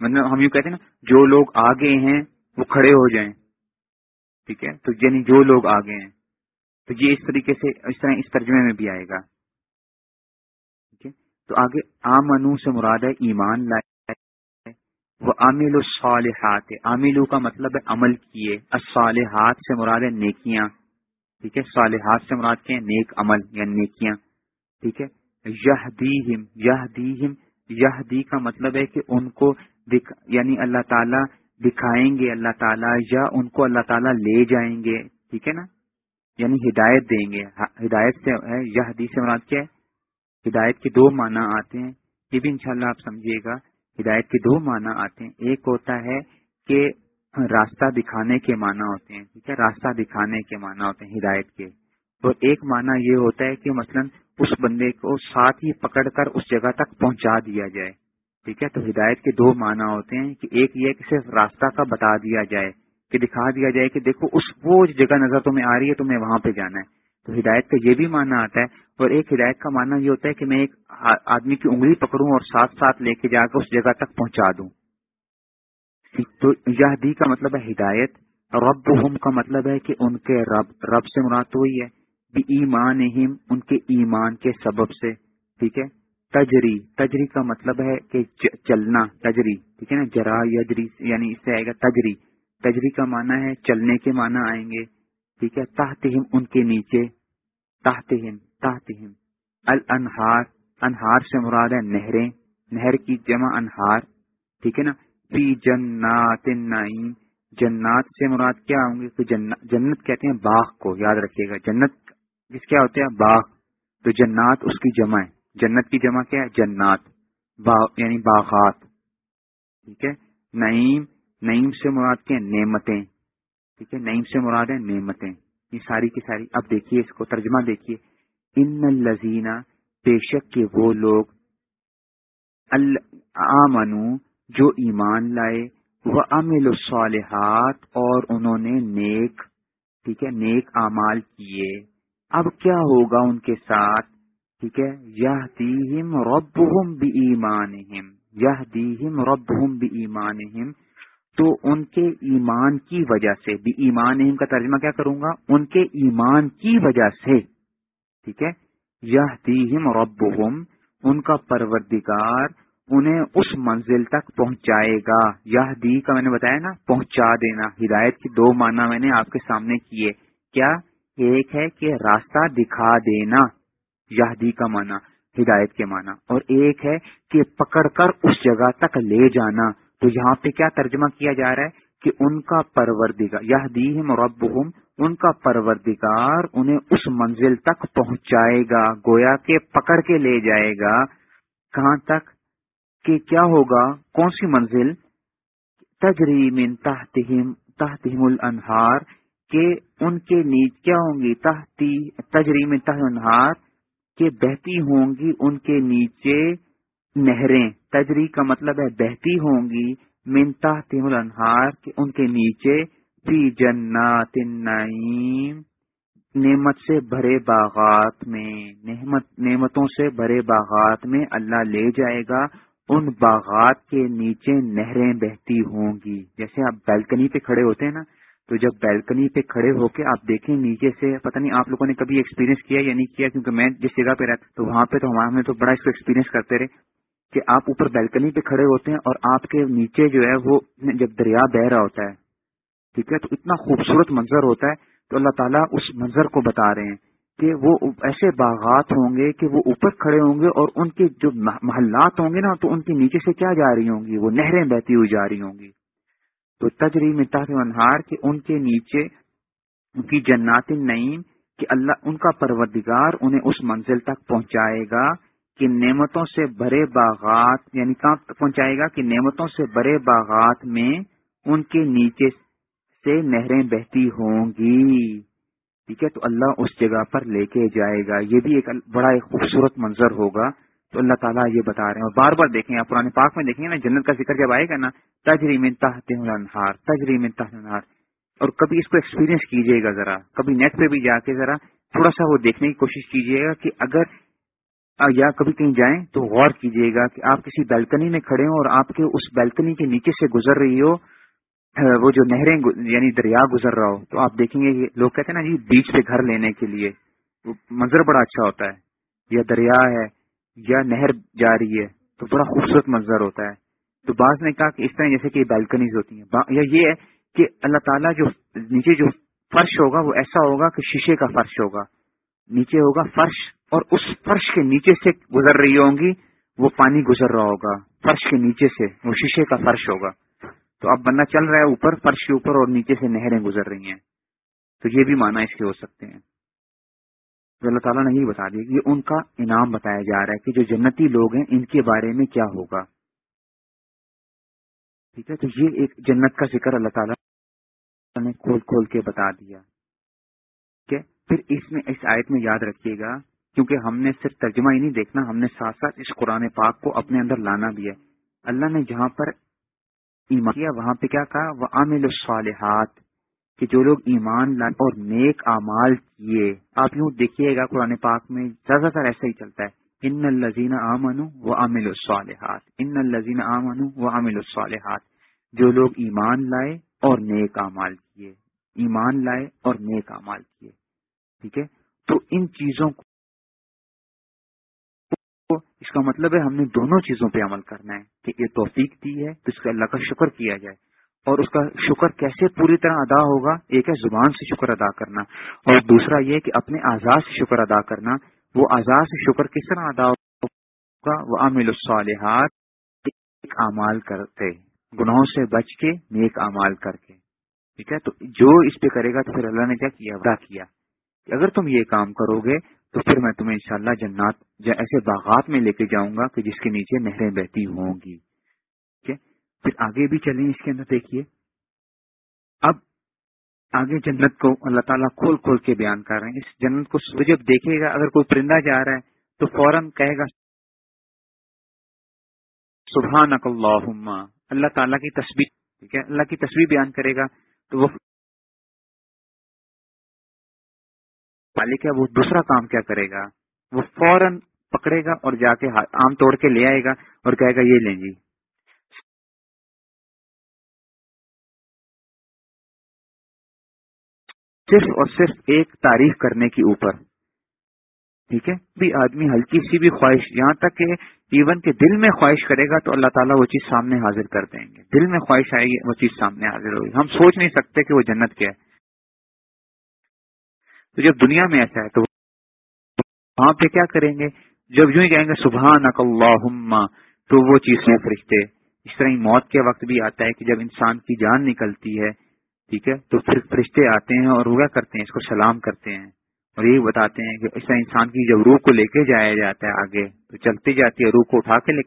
مطلب ہم یوں کہتے ہیں نا، جو لوگ آگے ہیں، وہ کھڑے ہو جائیں۔ ٹھیک ہے؟ تو یعنی جو لوگ آگے ہیں۔ تو یہ اس طریقے سے اس طرح اس ترجمے میں بھی آئے گا۔ ٹھیک ہے؟ تو آگے آمنو سے مراد ہے ایمان لائے۔ وہ عامل الصالحات عاملو کا مطلب ہے عمل کیے، الصالحات سے مراد ہے نیکیاں، ٹھیک ہے؟ صالحات سے مراد کے نیک عمل یا نیکیاں، ٹھیک ہے؟ یہ دیم یہ دیم یہ دی کا مطلب ہے کہ ان کو دکھ یعنی اللہ تعالیٰ دکھائیں گے، اللہ تعالیٰ یا ان کو اللہ تعالیٰ لے جائیں گے، ٹھیک ہے نا؟ یعنی ہدایت دیں گے ہدایت سے ہے یہ حدیث سے مراد کیا ہے؟ ہدایت کے دو معنی آتے ہیں، یہ بھی انشاءاللہ آپ سمجھیے گا۔ ہدایت کے دو معنی آتے ہیں۔ ایک ہوتا ہے کہ راستہ دکھانے کے معنی ہوتے ہیں، ٹھیک ہے؟ راستہ دکھانے کے معنی ہوتے ہیں، ہدایت کے۔ اور ایک معنی یہ ہوتا ہے کہ مثلا اس بندے کو ساتھ ہی پکڑ کر اس جگہ تک پہنچا دیا جائے، ٹھیک ہے؟ تو ہدایت کے دو معنی ہوتے ہیں کہ ایک یہ کہ صرف راستہ کا بتا دیا جائے، کہ دکھا دیا جائے کہ دیکھو اس وہ جگہ نظر تمہیں آ رہی ہے، تمہیں وہاں پہ جانا ہے۔ تو ہدایت کا یہ بھی معنی آتا ہے اور ایک ہدایت کا معنی یہ ہوتا ہے کہ میں ایک آدمی کی انگلی پکڑوں اور ساتھ ساتھ لے کے جا کے اس جگہ تک پہنچا دوں۔ تو یہ دی کا مطلب ہے ہدایت۔ رب ہم کا مطلب ہے کہ ان کے رب رب سے مراد ہوئی ہے۔ ایمان ان کے ایمان کے سبب سے۔ ٹھیک ہے؟ تجری تجری کا مطلب ہے کہ چلنا، تجری۔ ٹھیک ہے نا؟ جرا، یجری یعنی اس سے آئے گا تجری۔ تجری کا معنی ہے چلنے کے معنی آئیں گے۔ ٹھیک ہے؟ تحت ان کے نیچے۔ تحت تحت الانہار، انہار سے مراد ہے نہریں، نہر کی جمع انہار، ٹھیک ہے نا؟ فی جنات النعیم۔ جنات سے مراد کیا ہوں گے؟ جنت کہتے ہیں باغ کو، یاد رکھیے گا۔ جنت جس کیا ہوتے ہیں؟ باغ۔ تو جنات اس کی جمع ہے۔ جنت کی جمع کیا ہے؟ جنات۔ باغ یعنی باغات۔ ٹھیک ہے؟ نعیم نعیم سے مراد کے نعمتیں۔ ٹھیک ہے؟ نعیم سے مراد ہے نعمتیں۔ یہ ساری کی ساری، اب دیکھیے اس کو ترجمہ دیکھیے۔ ان الزینہ بے شک کے وہ لوگ آمنو، جو ایمان لائے وہ امل الصالحات اور انہوں نے نیک، ٹھیک ہے، نیک اعمال کیے۔ اب کیا ہوگا ان کے ساتھ؟ ٹھیک ہے یہ دیم رب ہم بھی ایمان یہ دیم رب ہم بھی ایمان تو ان کے ایمان کی وجہ سے بھی ایمان کا ترجمہ کیا کروں گا؟ ان کے ایمان کی وجہ سے۔ ٹھیک ہے؟ یہ دیم ان کا پروردگار انہیں اس منزل تک پہنچائے گا۔ یہ دی کا میں نے بتایا نا، پہنچا دینا۔ ہدایت کی دو معنی میں نے آپ کے سامنے کیے۔ کیا؟ ایک ہے کہ راستہ دکھا دینا۔ یہدی کا معنی، ہدایت کے معنی۔ اور ایک ہے کہ پکڑ کر اس جگہ تک لے جانا۔ تو یہاں پہ کیا ترجمہ کیا جا رہا ہے؟ کہ ان کا پروردگار یہ دیم رب ان کا پروردگار انہیں اس منزل تک پہنچائے گا، گویا کے پکڑ کے لے جائے گا۔ کہاں تک؟ کہ کیا ہوگا؟ کون سی منزل؟ تجریم تحتہم تحتہم الانہار، کہ ان کے نیچ کیا ہوں گی؟ تحتی تجریم تہ انہار کہ بہتی ہوں گی ان کے نیچے نہریں۔ تجری کا مطلب ہے بہتی ہوں گی، من تحتہم الانہار، کہ ان کے نیچے فی جنات النعیم، نعمت سے بھرے باغات میں، نعمت، نعمتوں سے بھرے باغات میں اللہ لے جائے گا، ان باغات کے نیچے نہریں بہتی ہوں گی۔ جیسے آپ بیلکنی پہ کھڑے ہوتے ہیں نا، تو جب بیلکنی پہ کھڑے ہو کے آپ دیکھیں نیچے سے، پتہ نہیں آپ لوگوں نے کبھی ایکسپیرینس کیا یا نہیں کیا، کیونکہ میں جس جگہ پہ رہتا تو وہاں پہ تو ہمارے تو بڑا اس کو ایکسپیرینس کرتے رہے کہ آپ اوپر بیلکنی پہ کھڑے ہوتے ہیں اور آپ کے نیچے جو ہے وہ جب دریا بہ رہا ہوتا ہے ٹھیک ہے؟ تو اتنا خوبصورت منظر ہوتا ہے تو اللہ تعالیٰ اس منظر کو بتا رہے ہیں کہ وہ ایسے باغات ہوں گے کہ وہ اوپر کھڑے ہوں گے اور ان کے جو محلات ہوں گے نا تو ان کے نیچے سے کیا جا رہی ہوں گی؟ وہ نہریں بہتی ہوئی جا رہی ہوں گی۔ تو تجری میں تاخ انہار کہ ان کے نیچے ان کی جنات نعیم کہ اللہ ان کا پروردگار انہیں اس منزل تک پہنچائے گا کہ نعمتوں سے بڑے باغات یعنی کہاں پہنچائے گا؟ کہ نعمتوں سے بڑے باغات میں ان کے نیچے سے نہریں بہتی ہوں گی۔ ٹھیک ہے، تو اللہ اس جگہ پر لے کے جائے گا۔ یہ بھی ایک بڑا ایک خوبصورت منظر ہوگا۔ تو اللہ تعالیٰ یہ بتا رہے ہیں۔ اور بار بار دیکھیں، آپ پرانے پاک میں دیکھیں گے نا، جنت کا ذکر جب آئے گا نا تجریم انہار تجریم انہار اور کبھی اس کو ایکسپیرینس کیجیے گا ذرا۔ کبھی نیٹ پہ بھی جا کے ذرا تھوڑا سا وہ دیکھنے کی کوشش کیجیے گا کہ اگر یا کبھی کہیں جائیں تو غور کیجیے گا کہ آپ کسی بیلکنی میں کھڑے ہوں اور آپ کے اس بیلکنی کے نیچے سے گزر رہی ہو۔ وہ جو نہریں یعنی دریا گزر رہا ہو، تو آپ دیکھیں گے لوگ کہتے ہیں نا جی بیچ پہ گھر لینے کے لیے منظر بڑا اچھا ہوتا ہے۔ یا دریا ہے، یا نہر جا رہی ہے، تو بڑا خوبصورت منظر ہوتا ہے۔ تو بعض نے کہا کہ اس طرح جیسے کہ بیلکنیز ہوتی ہیں۔ یا یہ ہے کہ اللہ تعالیٰ جو نیچے جو فرش ہوگا، وہ ایسا ہوگا کہ شیشے کا فرش ہوگا۔ نیچے ہوگا فرش اور اس فرش کے نیچے سے گزر رہی ہوں گی، وہ پانی گزر رہا ہوگا۔ فرش کے نیچے سے وہ شیشے کا فرش ہوگا۔ تو اب بندہ چل رہا ہے اوپر، فرش کے اوپر اور نیچے سے نہریں گزر رہی ہیں۔ تو یہ بھی مانا اس کے ہو سکتے ہیں۔ تو اللہ تعالیٰ نے یہ بتا دیا کہ ان کا انعام بتایا جا رہا ہے کہ جو جنتی لوگ ہیں، ان کے بارے میں کیا ہوگا۔ ٹھیک ہے؟ تو یہ ایک جنت کا ذکر اللہ تعالیٰ نے کھول کھول کے بتا دیا۔ ٹھیک ہے؟ پھر اس میں، اس آیت میں یاد رکھیے گا، کیونکہ ہم نے صرف ترجمہ ہی نہیں دیکھنا، ہم نے ساتھ ساتھ اس قرآن پاک کو اپنے اندر لانا بھی ہے۔ اللہ نے جہاں پر ایمان کیا، وہاں پہ کیا کہا؟ وہ عامل الصالحات، کہ جو لوگ ایمان لائے اور نیک اعمال کیے۔ آپ یوں دیکھیے گا قرآن پاک میں زیادہ تر ایسا ہی چلتا ہے۔ ان الزین آمن و عامل الصالحات۔ ان الزین آمن و عامل الصالحات۔ جو لوگ ایمان لائے اور نیک اعمال کیے۔ ایمان لائے اور نیک اعمال کیے۔ ٹھیک ہے؟ تو ان چیزوں کو اس کا مطلب ہے ہم نے دونوں چیزوں پہ عمل کرنا ہے کہ یہ توفیق دی ہے تو اس کا اللہ کا شکر کیا جائے اور اس کا شکر کیسے پوری طرح ادا ہوگا؟ ایک ہے زبان سے شکر ادا کرنا اور دوسرا یہ کہ اپنے آزاد سے شکر ادا کرنا، وہ آزاد سے شکر کس طرح ادا ہوگا؟ وہ عامل الصالحات اعمال کرتے، گناہوں سے بچ کے نیک اعمال کر کے۔ ٹھیک ہے؟ تو جو اس پہ کرے گا تو پھر اللہ نے کیا کیا؟ ادا کیا اگر تم یہ کام کرو گے تو پھر میں تمہیں انشاءاللہ جنات ایسے باغات میں لے کے جاؤں گا کہ جس کے نیچے نہریں بہتی ہوں گی۔ ٹھیک ہے؟ پھر آگے بھی چلیں اس کے اندر دیکھیے۔ اب آگے جنت کو اللہ تعالیٰ کھول کھول کے بیان کر رہے ہیں۔ اس جنت کو جب دیکھے گا، اگر کوئی پرندہ جا رہا ہے تو فوراً کہے گا سبحان اللہ اللہ تعالیٰ کی تصویر ٹھیک ہے؟ اللہ کی تصویر بیان کرے گا تو وہ مالک ہے، وہ دوسرا کام کیا کرے گا؟ وہ فوراً پکڑے گا اور جا کے آم توڑ کے لے آئے گا اور کہے گا، یہ لیں جی۔ صرف اور صرف ایک تعریف کرنے کے اوپر۔ ٹھیک ہے؟ بھی آدمی ہلکی سی بھی خواہش، یہاں تک کہ ایون کے دل میں خواہش کرے گا تو اللہ تعالیٰ وہ چیز سامنے حاضر کر دیں گے۔ دل میں خواہش آئے گی، وہ چیز سامنے حاضر ہوگی۔ ہم سوچ نہیں سکتے کہ وہ جنت کیا ہے تو جب دنیا میں ایسا ہے تو وہاں پہ کیا کریں گے؟ جب یوں ہی کہیں گے سبحان اللہ تو وہ چیز میں فرشتے۔ اس طرح ہی موت کے وقت بھی آتا ہے کہ جب انسان کی جان نکلتی ہے، ٹھیک ہے؟ تو پھر فرشتے آتے ہیں اور وہ کیا کرتے ہیں، اس کو سلام کرتے ہیں۔ اور یہی بتاتے ہیں کہ اس طرح انسان کی جب روح کو لے کے جایا جاتا ہے آگے، تو چلتی جاتی ہے، روح کو اٹھا کے لے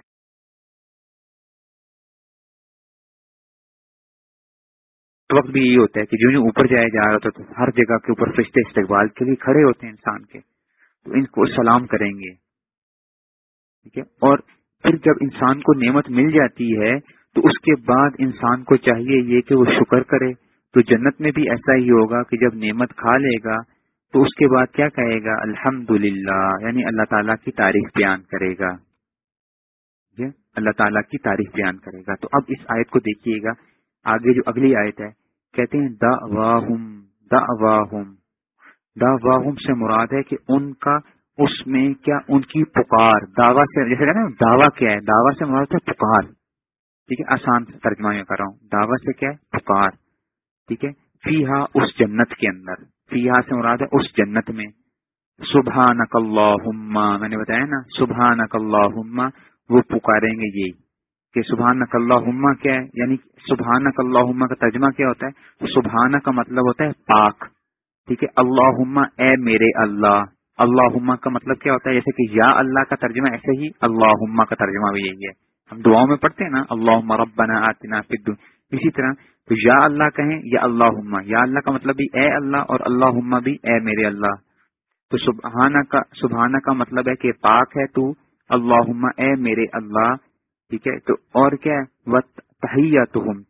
وقت بھی یہی ہوتا ہے کہ جو جو اوپر جایا جا رہا ہوتا تو ہر جگہ کے اوپر فرشتے استقبال کے لیے کھڑے ہوتے ہیں انسان کے، تو ان کو سلام کریں گے۔ ٹھیک ہے؟ اور پھر جب انسان کو نعمت مل جاتی ہے تو اس کے بعد انسان کو چاہیے یہ کہ وہ شکر کرے۔ تو جنت میں بھی ایسا ہی ہوگا کہ جب نعمت کھا لے گا تو اس کے بعد کیا کہے گا؟ الحمد یعنی اللہ تعالیٰ کی تعریف بیان کرے گا۔ اللہ تعالیٰ کی تعریف بیان کرے گا۔ تو اب اس آیت کو دیکھیے گا۔ آگے جو اگلی آیت ہے کہتے ہیں دا واہم دا واہم دا واہم سے مراد ہے کہ ان کا، اس میں کیا، ان کی پکار۔ دعوی سے، جیسے کہتے ہیں دعویٰ کیا ہے؟ دعوی سے مراد ہے پکار۔ ٹھیک ہے، آسان ترجمہ میں کر رہا ہوں۔ دعوی سے کیا ہے؟ پکار۔ ٹھیک ہے فی ہا اس جنت کے اندر۔ فی ہا سے مراد ہے اس جنت میں۔ صبح نق اللہ میں نے بتایا نا صبح نق اللہ وہ پکاریں گے یہی۔ کہ سبحان اللہ کیا ہے؟ یعنی سبحان اللہ کا ترجمہ کیا ہوتا ہے؟ سبحان کا مطلب ہوتا ہے پاک۔ ٹھیک ہے؟ اللہ اے میرے اللہ۔ اللہ کا مطلب کیا ہوتا ہے؟ جیسے کہ یا اللہ کا ترجمہ ایسے ہی اللہ کا ترجمہ بھی یہی ہے۔ ہم دعاؤں میں پڑھتے ہیں نا اللہ ربنا آتنا فدو اسی طرح تو یا اللہ کہیں یا اللہ یا اللہ کا مطلب بھی اے اللہ اور اللہ بھی اے میرے اللہ۔ تو سبحانہ کا سبحانہ کا مطلب ہے کہ پاک ہے تو اللہ اے میرے اللہ۔ ٹھیک ہے؟ تو اور کیا ہے؟ تحیہ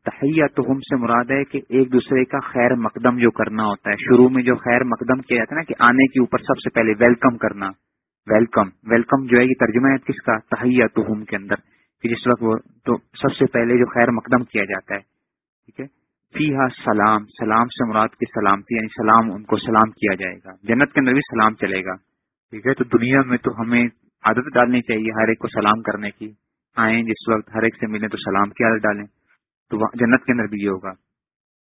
تحیہ تہم سے مراد ہے کہ ایک دوسرے کا خیر مقدم جو کرنا ہوتا ہے۔ شروع میں جو خیر مقدم کیا جاتا ہے نا کہ آنے کے اوپر سب سے پہلے ویلکم کرنا۔ ویلکم ویلکم جو ہے یہ ترجمہ ہے کس کا؟ تحیہ تہم کے اندر۔ کہ جس وقت وہ تو سب سے پہلے جو خیر مقدم کیا جاتا ہے۔ ٹھیک ہے؟ فی ہا سلام سلام سے مراد کی سلامتی یعنی سلام ان کو سلام کیا جائے گا۔ جنت کے اندر بھی سلام چلے گا۔ ٹھیک ہے؟ تو دنیا میں تو ہمیں عادت ڈالنی چاہیے ہر ایک کو سلام کرنے کی۔ آئیں جس وقت ہر ایک سے ملیں تو سلام کی عادت ڈالیں، تو جنت کے اندر بھی یہ ہوگا۔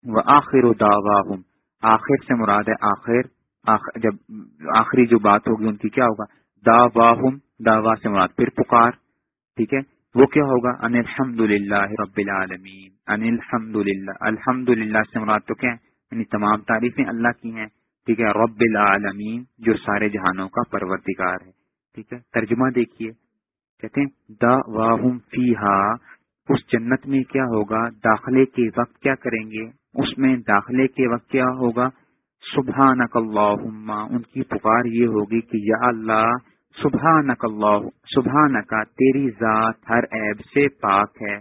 وہ آخر و آخر سے مراد ہے آخر آخر جب آخری جو بات ہوگی ان کی کیا ہوگا؟ دا واہم داوا سے مراد پھر پکار، ٹھیک ہے؟ وہ کیا ہوگا؟ ان الحمد للہ رب العالمین، ان الحمد للہ الحمد للہ سے مراد تو کیا یعنی تمام تعریفیں اللہ کی ہیں، ٹھیک ہے؟ رب العالمین جو سارے جہانوں کا پروردگار ہے، ٹھیک ہے؟ ترجمہ دیکھیے۔ کہتے ہیں، دا واہم فی اس جنت میں کیا ہوگا؟ داخلے کے وقت کیا کریں گے؟ اس میں داخلے کے وقت کیا ہوگا؟ صبح اللہ ان کی پکار یہ ہوگی کہ یا اللہ صبح اللہ صبح نقا تیری ذات ہر عیب سے پاک ہے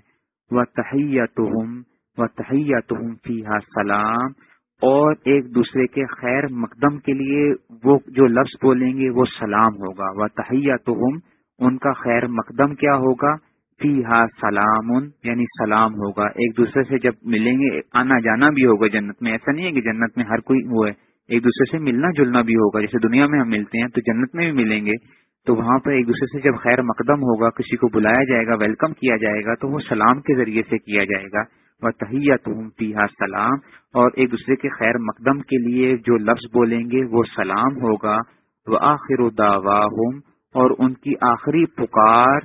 وہ تحیت و تحیت فی سلام، اور ایک دوسرے کے خیر مقدم کے لیے وہ جو لفظ بولیں گے وہ سلام ہوگا وہ تحیہ تو ان کا خیر مقدم کیا ہوگا؟ فی ہا سلام یعنی سلام ہوگا۔ ایک دوسرے سے جب ملیں گے، آنا جانا بھی ہوگا جنت میں۔ ایسا نہیں ہے کہ جنت میں ہر کوئی وہ ہے۔ ایک دوسرے سے ملنا جلنا بھی ہوگا۔ جیسے دنیا میں ہم ملتے ہیں تو جنت میں بھی ملیں گے۔ تو وہاں پر ایک دوسرے سے جب خیر مقدم ہوگا، کسی کو بلایا جائے گا، ویلکم کیا جائے گا، تو وہ سلام کے ذریعے سے کیا جائے گا۔ وہ تحیت پیہا سلام۔ اور ایک دوسرے کے خیر مقدم کے لیے جو لفظ بولیں گے، وہ سلام ہوگا۔ وہ آخر و اور ان کی آخری پکار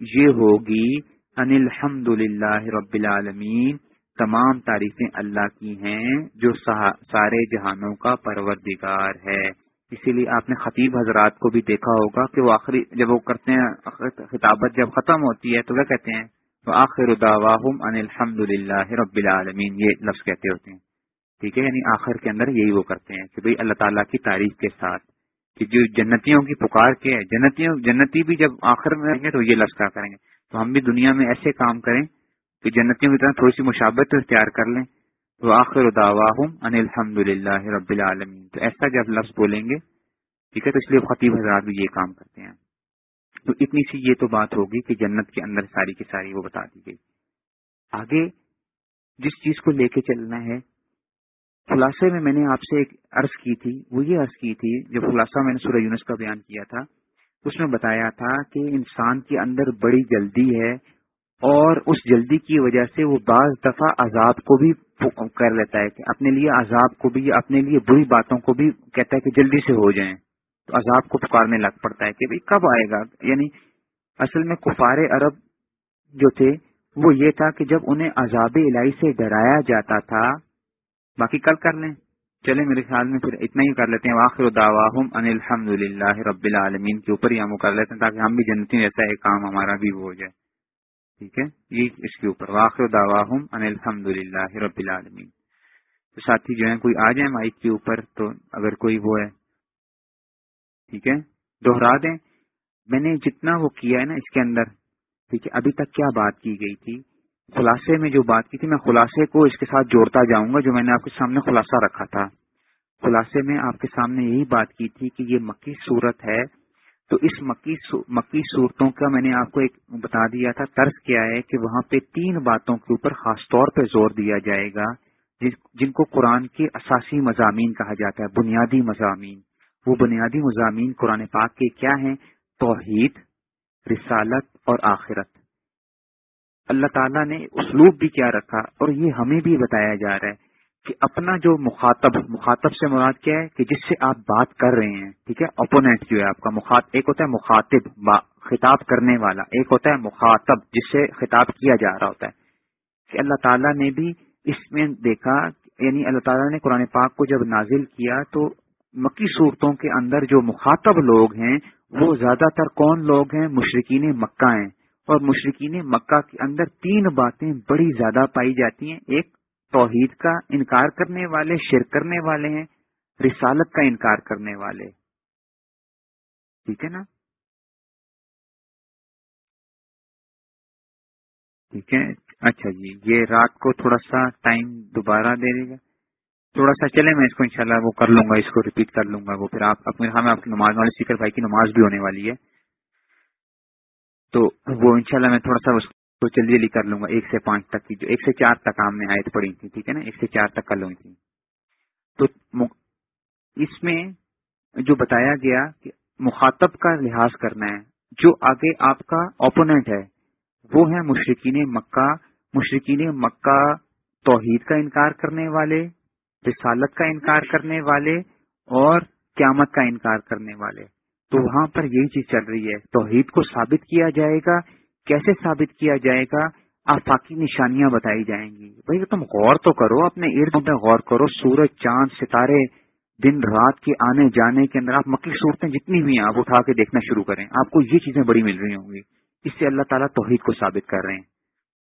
یہ ہوگی ان الحمد للہ رب العالمین، تمام تعریفیں اللہ کی ہیں جو سارے جہانوں کا پروردگار ہے۔ اسی لیے آپ نے خطیب حضرات کو بھی دیکھا ہوگا کہ وہ آخری، جب وہ کرتے ہیں خطابت جب ختم ہوتی ہے تو کیا کہتے ہیں آخر دعواہم ان الحمد للہ رب العالمین یہ لفظ کہتے ہوتے ہیں۔ ٹھیک ہے یعنی آخر کے اندر یہی وہ کرتے ہیں کہ بھئی اللہ تعالیٰ کی تعریف کے ساتھ۔ کہ جو جنتیوں کی پکار کے ہے جنتیوں، جنتی بھی جب آخر میں رہیں گے تو یہ لفظ کیا کریں گے۔ تو ہم بھی دنیا میں ایسے کام کریں کہ جنتیوں کی طرح تھوڑی سی مشابت اختیار کر لیں۔ تو آخر دعواہم ان الحمد للہ رب العالمین۔ تو ایسا جب لفظ بولیں گے، ٹھیک ہے، تو اس لیے خطیب حضرات بھی یہ کام کرتے ہیں۔ تو اتنی سی یہ تو بات ہوگی کہ جنت کے اندر ساری کی ساری وہ بتا دی گئی۔ آگے جس چیز کو لے کے چلنا ہے خلاصے میں میں نے آپ سے ایک عرض کی تھی، وہ یہ عرض کی تھی جب خلاصہ میں نے سورہ یونس کا بیان کیا تھا، اس میں بتایا تھا کہ انسان کے اندر بڑی جلدی ہے اور اس جلدی کی وجہ سے وہ بعض دفعہ عذاب کو بھی کر لیتا ہے کہ اپنے لیے عذاب کو بھی، اپنے لیے بری باتوں کو بھی کہتا ہے کہ جلدی سے ہو جائیں۔ تو عذاب کو پکارنے لگ پڑتا ہے کہ بھئی کب آئے گا؟ یعنی اصل میں کفار عرب جو تھے، وہ یہ تھا کہ جب انہیں عذاب الہی سے ڈرایا جاتا تھا باقی کل کر لیں۔ چلے میرے خیال میں پھر اتنا ہی کر لیتے ہیں۔ واخر دعواہم ان الحمد للہ رب العالمین کے اوپر ہی ہم کر لیتے ہیں تاکہ ہم بھی جنتی ایسا ایک کام ہمارا بھی ہو جائے۔ ٹھیک ہے؟ یہ اس کے اوپر۔ واخر دعواہم ان الحمد للہ رب العالمین۔ تو ساتھی جو ہیں، کوئی آ جائیں مائک کے اوپر تو اگر کوئی وہ ہے۔ ٹھیک ہے؟ دوہرا دیں۔ میں نے جتنا وہ کیا ہے نا اس کے اندر ٹھیک ہے ابھی تک کیا بات کی گئی تھی؟ خلاصے میں جو بات کی تھی، میں خلاصے کو اس کے ساتھ جوڑتا جاؤں گا جو میں نے آپ کے سامنے خلاصہ رکھا تھا۔ خلاصے میں آپ کے سامنے یہی بات کی تھی کہ یہ مکی صورت ہے۔ تو اس مکی مکی صورتوں کا میں نے آپ کو ایک بتا دیا تھا طرز کیا ہے کہ وہاں پہ تین باتوں کے اوپر خاص طور پہ زور دیا جائے گا جن کو قرآن کے اساسی مضامین کہا جاتا ہے، بنیادی مضامین۔ وہ بنیادی مضامین قرآن پاک کے کیا ہیں؟ توحید، رسالت اور آخرت۔ اللہ تعالیٰ نے اسلوب بھی کیا رکھا اور یہ ہمیں بھی بتایا جا رہا ہے کہ اپنا جو مخاطب مخاطب سے مراد کیا ہے کہ جس سے آپ بات کر رہے ہیں، ٹھیک ہے؟ اپوننٹ جو ہے آپ کا مخاطب ایک ہوتا ہے مخاطب خطاب کرنے والا، ایک ہوتا ہے مخاطب جس سے خطاب کیا جا رہا ہوتا ہے۔ کہ اللہ تعالیٰ نے بھی اس میں دیکھا یعنی اللہ تعالیٰ نے قرآن پاک کو جب نازل کیا تو مکی صورتوں کے اندر جو مخاطب لوگ ہیں، وہ زیادہ تر کون لوگ ہیں؟ مشرقین مکہ ہیں۔ اور مشرقین مکہ کے اندر تین باتیں بڑی زیادہ پائی جاتی ہیں۔ ایک، توحید کا انکار کرنے والے شر کرنے والے ہیں، رسالت کا انکار کرنے والے۔ ٹھیک ہے نا؟ ٹھیک ہے؟ اچھا جی یہ رات کو تھوڑا سا ٹائم دوبارہ دے دے گا تھوڑا سا چلے میں اس کو انشاءاللہ وہ کر لوں گا، اس کو ریپیٹ کر لوں گا وہ۔ پھر آپ اپنے ہاں ہمیں آپ کی نماز والے سیکر بھائی کی نماز بھی ہونے والی ہے۔ تو وہ انشاءاللہ میں تھوڑا سا اس کو جلدی جلدی کر لوں گا۔ ایک سے پانچ تک کی جو ایک سے چار تک ہم نے آیت پڑی تھی، ٹھیک ہے نا؟ ایک سے چار تک کر لوں تھی تو اس میں جو بتایا گیا کہ مخاطب کا لحاظ کرنا ہے، جو آگے آپ کا اوپوننٹ ہے، وہ ہے مشرقین مکہ۔ مشرقین مکہ توحید کا انکار کرنے والے، رسالت کا انکار کرنے والے اور قیامت کا انکار کرنے والے۔ تو وہاں پر یہی چیز چل رہی ہے۔ توحید کو ثابت کیا جائے گا۔ کیسے ثابت کیا جائے گا؟ آفاقی نشانیاں بتائی جائیں گی۔ بھائی تم غور تو کرو، اپنے ارد میں غور کرو۔ سورج، چاند، ستارے، دن، رات کے آنے جانے کے اندر آپ مکی صورتیں جتنی بھی ہیں، آپ اٹھا کے دیکھنا شروع کریں۔ آپ کو یہ چیزیں بڑی مل رہی ہوں گی۔ اس سے اللہ تعالیٰ توحید کو ثابت کر رہے ہیں۔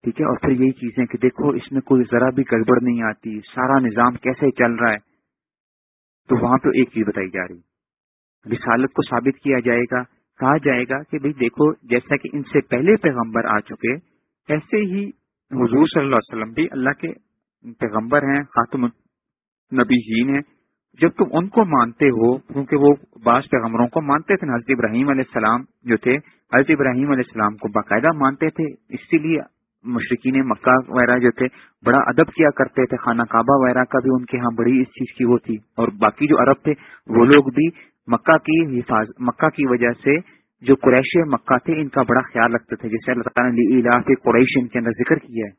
ٹھیک ہے؟ اور پھر یہی چیزیں کہ دیکھو، اس میں کوئی ذرا بھی گڑبڑ نہیں آتی۔ سارا نظام کیسے چل رہا ہے؟ تو وہاں پہ ایک چیز بتائی جا رہی۔ رسالت کو ثابت کیا جائے گا، کہا جائے گا کہ بھئی دیکھو، جیسا کہ ان سے پہلے پیغمبر آ چکے، ایسے ہی حضور صلی اللہ علیہ وسلم بھی اللہ کے پیغمبر ہیں، خاتم نبی جین ہیں۔ جب تم ان کو مانتے ہو، کیونکہ وہ بعض پیغمبروں کو مانتے تھے، حضرت ابراہیم علیہ السلام جو تھے، حضرت ابراہیم علیہ السلام کو باقاعدہ مانتے تھے اسی لیے مشرقین مکہ وغیرہ جو تھے، بڑا ادب کیا کرتے تھے، خانہ کعبہ وغیرہ کا بھی ان کے ہاں بڑی اس چیز کی وہ تھی۔ اور باقی جو عرب تھے، وہ لوگ بھی مکہ کی حفاظ، مکہ کی وجہ سے جو قریش مکہ تھے، ان کا بڑا خیال رکھتے تھے، جیسے اللہ تعالیٰ نے قریش ان کے اندر ذکر کیا ہے،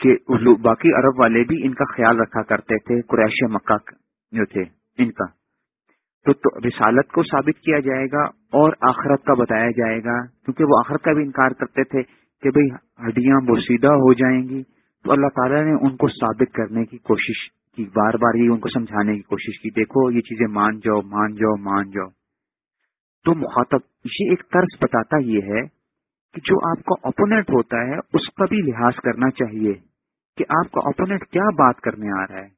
کہ باقی عرب والے بھی ان کا خیال رکھا کرتے تھے، قریش مکہ جو تھے، ان کا۔ تو رسالت کو ثابت کیا جائے گا اور آخرت کا بتایا جائے گا، کیونکہ وہ آخرت کا بھی انکار کرتے تھے کہ بھئی ہڈیاں بوسیدہ ہو جائیں گی۔ تو اللہ تعالیٰ نے ان کو ثابت کرنے کی کوشش کی بار بار یہ ان کو سمجھانے کی کوشش کی، دیکھو یہ چیزیں مان جاؤ مان جاؤ مان جاؤ۔ تو مخاطب یہ ایک طرز بتاتا یہ ہے کہ جو آپ کا اپوننٹ ہوتا ہے، اس کا بھی لحاظ کرنا چاہیے کہ آپ کا اپوننٹ کیا بات کرنے آ رہا ہے۔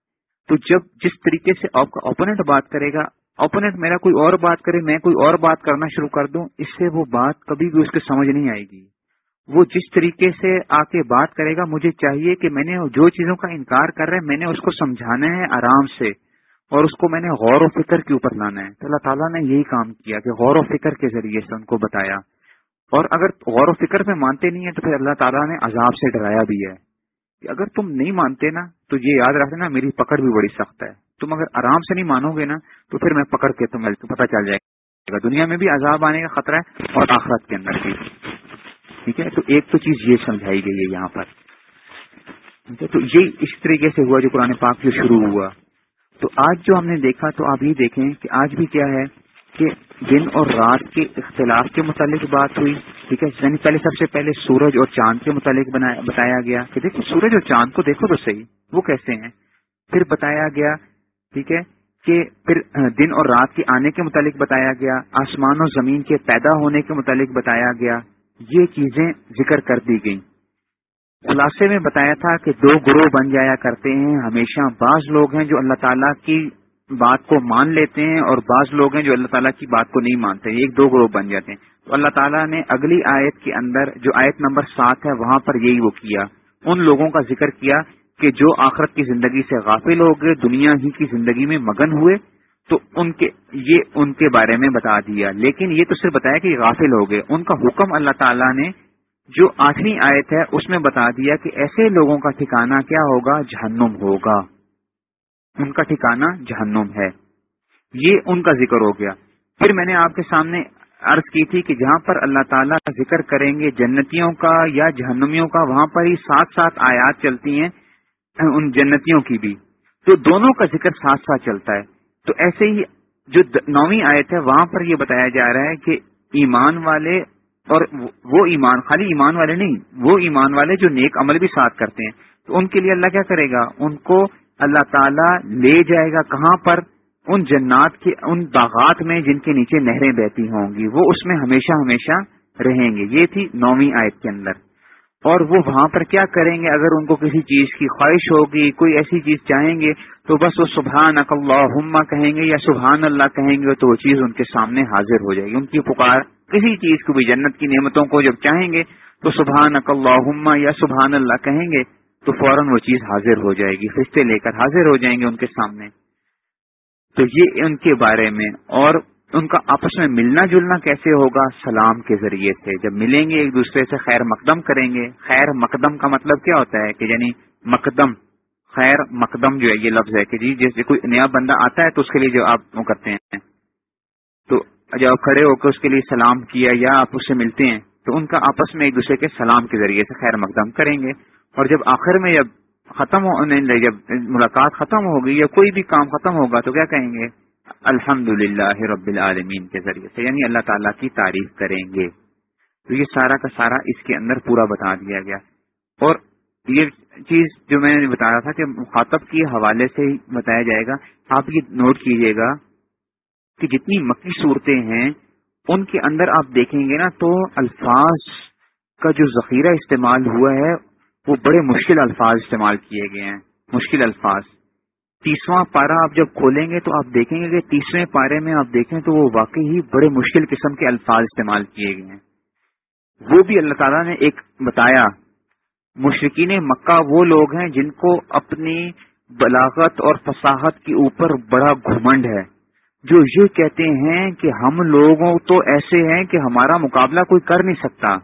تو جب جس طریقے سے آپ کا اپوننٹ بات کرے گا اپوننٹ میرا کوئی اور بات کرے، میں کوئی اور بات کرنا شروع کر دوں، اس سے وہ بات کبھی بھی اس کے سمجھ نہیں آئے گی۔ وہ جس طریقے سے آ کے بات کرے گا، مجھے چاہیے کہ میں نے جو چیزوں کا انکار کر رہا ہے، میں نے اس کو سمجھانا ہے آرام سے، اور اس کو میں نے غور و فکر کے اوپر لانا ہے۔ تو اللہ تعالیٰ نے یہی کام کیا کہ غور و فکر کے ذریعے سے ان کو بتایا۔ اور اگر غور و فکر میں مانتے نہیں ہیں، تو پھر اللہ تعالیٰ نے عذاب سے ڈرایا بھی ہے۔ کہ اگر تم نہیں مانتے نا، تو یہ یاد رکھ دینا میری پکڑ بھی بڑی سخت ہے۔ تم اگر آرام سے نہیں مانو گے نا، تو پھر میں پکڑ کے تمہیں پتہ چل جائے گا۔ دنیا میں بھی عذاب آنے کا خطرہ ہے اور آخرت کے اندر بھی۔ ٹھیک ہے؟ تو ایک تو چیز یہ سمجھائی گئی ہے یہاں پر۔ ٹھیک ہے؟ تو یہ اس طریقے سے ہوا جو قرآن پاک جو شروع ہوا۔ تو آج جو ہم نے دیکھا تو آپ یہ دیکھیں کہ آج بھی کیا ہے کہ دن اور رات کے اختلاف کے متعلق بات ہوئی۔ ٹھیک ہے؟ یعنی پہلے سب سے پہلے سورج اور چاند کے متعلق بتایا گیا کہ دیکھو سورج اور چاند کو دیکھو تو صحیح، وہ کیسے ہیں؟ پھر بتایا گیا، ٹھیک ہے، کہ پھر دن اور رات کے آنے کے متعلق بتایا گیا، آسمان و زمین کے پیدا ہونے کے متعلق بتایا گیا۔ یہ چیزیں ذکر کر دی گئیں۔ خلاصے میں بتایا تھا کہ دو گروہ بن جایا کرتے ہیں۔ ہمیشہ بعض لوگ ہیں جو اللہ تعالیٰ کی بات کو مان لیتے ہیں اور بعض لوگ ہیں جو اللہ تعالیٰ کی بات کو نہیں مانتے۔ ایک دو گروہ بن جاتے ہیں۔ تو اللہ تعالیٰ نے اگلی آیت کے اندر جو آیت نمبر سات ہے، وہاں پر یہی وہ کیا۔ ان لوگوں کا ذکر کیا کہ جو آخرت کی زندگی سے غافل ہو گئے، دنیا ہی کی زندگی میں مگن ہوئے تو ان کے، یہ ان کے بارے میں بتا دیا۔ لیکن یہ تو صرف بتایا کہ غافل ہو گئے۔ ان کا حکم اللہ تعالیٰ نے جو آٹھویں آیت ہے اس میں بتا دیا کہ ایسے لوگوں کا ٹھکانہ کیا ہوگا؟ جہنم ہوگا۔ ان کا ٹھکانہ جہنم ہے۔ یہ ان کا ذکر ہو گیا۔ پھر میں نے آپ کے سامنے عرض کی تھی کہ جہاں پر اللہ تعالیٰ ذکر کریں گے جنتیوں کا یا جہنمیوں کا، وہاں پر ہی ساتھ ساتھ آیات چلتی ہیں، ان جنتیوں کی بھی۔ تو دونوں کا ذکر ساتھ ساتھ چلتا ہے۔ تو ایسے ہی جو نویں آیت ہے، وہاں پر یہ بتایا جا رہا ہے کہ ایمان والے اور وہ ایمان، خالی ایمان والے نہیں، وہ ایمان والے جو نیک عمل بھی ساتھ کرتے ہیں۔ تو ان کے لیے اللہ کیا کرے گا؟ ان کو اللہ تعالیٰ لے جائے گا کہاں پر؟ ان جنات کے، ان باغات میں جن کے نیچے نہریں بہتی ہوں گی۔ وہ اس میں ہمیشہ ہمیشہ رہیں گے۔ یہ تھی نویں آیت کے اندر۔ اور وہ وہاں پر کیا کریں گے؟ اگر ان کو کسی چیز کی خواہش ہوگی، کوئی ایسی چیز چاہیں گے، تو بس وہ سبحان اک کہیں گے یا سبحان اللہ کہیں گے تو وہ چیز ان کے سامنے حاضر ہو جائے گی۔ ان کی پکار کسی چیز کو بھی جنت کی نعمتوں کو جب چاہیں گے، تو سبحان اک یا سبحان اللہ کہیں گے، تو فوراً وہ چیز حاضر ہو جائے گی، فرشتے لے کر حاضر ہو جائیں گے ان کے سامنے۔ تو یہ ان کے بارے میں اور ان کا آپس میں ملنا جلنا کیسے ہوگا؟ سلام کے ذریعے سے۔ جب ملیں گے ایک دوسرے سے خیر مقدم کریں گے۔ خیر مقدم کا مطلب کیا ہوتا ہے کہ یعنی مقدم۔ خیر مقدم جو ہے، یہ لفظ ہے کہ جی جیسے کوئی نیا بندہ آتا ہے تو اس کے لیے جو آپ وہ کرتے ہیں۔ تو جب آپ کھڑے ہو کے اس کے لیے سلام کیا یا آپ اس سے ملتے ہیں، تو ان کا آپس میں ایک دوسرے کے سلام کے ذریعے سے خیر مقدم کریں گے۔ اور جب آخر میں جب ختم ہو جب ملاقات ختم ہوگی یا کوئی بھی کام ختم ہوگا تو کیا کہیں گے؟ الحمد للہ رب العالمین کے ذریعے سے یعنی اللہ تعالیٰ کی تعریف کریں گے۔ تو یہ سارا کا سارا اس کے اندر پورا بتا دیا گیا۔ اور یہ چیز جو میں نے بتایا تھا کہ مخاطب کے حوالے سے ہی بتایا جائے گا، آپ یہ نوٹ کیجیے گا کہ جتنی مکی صورتیں ہیں، ان کے اندر آپ دیکھیں گے نا تو الفاظ کا جو ذخیرہ استعمال ہوا ہے، وہ بڑے مشکل الفاظ استعمال کیے گئے ہیں۔ مشکل الفاظ۔ تیسواں پارا آپ جب کھولیں گے تو آپ دیکھیں گے کہ تیسویں پارے میں آپ دیکھیں تو وہ واقعی ہی بڑے مشکل قسم کے الفاظ استعمال کیے گئے ہیں۔ وہ بھی اللہ تعالیٰ نے ایک بتایا مشرقین مکہ وہ لوگ ہیں جن کو اپنی بلاغت اور فصاحت کے اوپر بڑا گھمنڈ ہے، جو یہ کہتے ہیں کہ ہم لوگوں تو ایسے ہیں کہ ہمارا مقابلہ کوئی کر نہیں سکتا،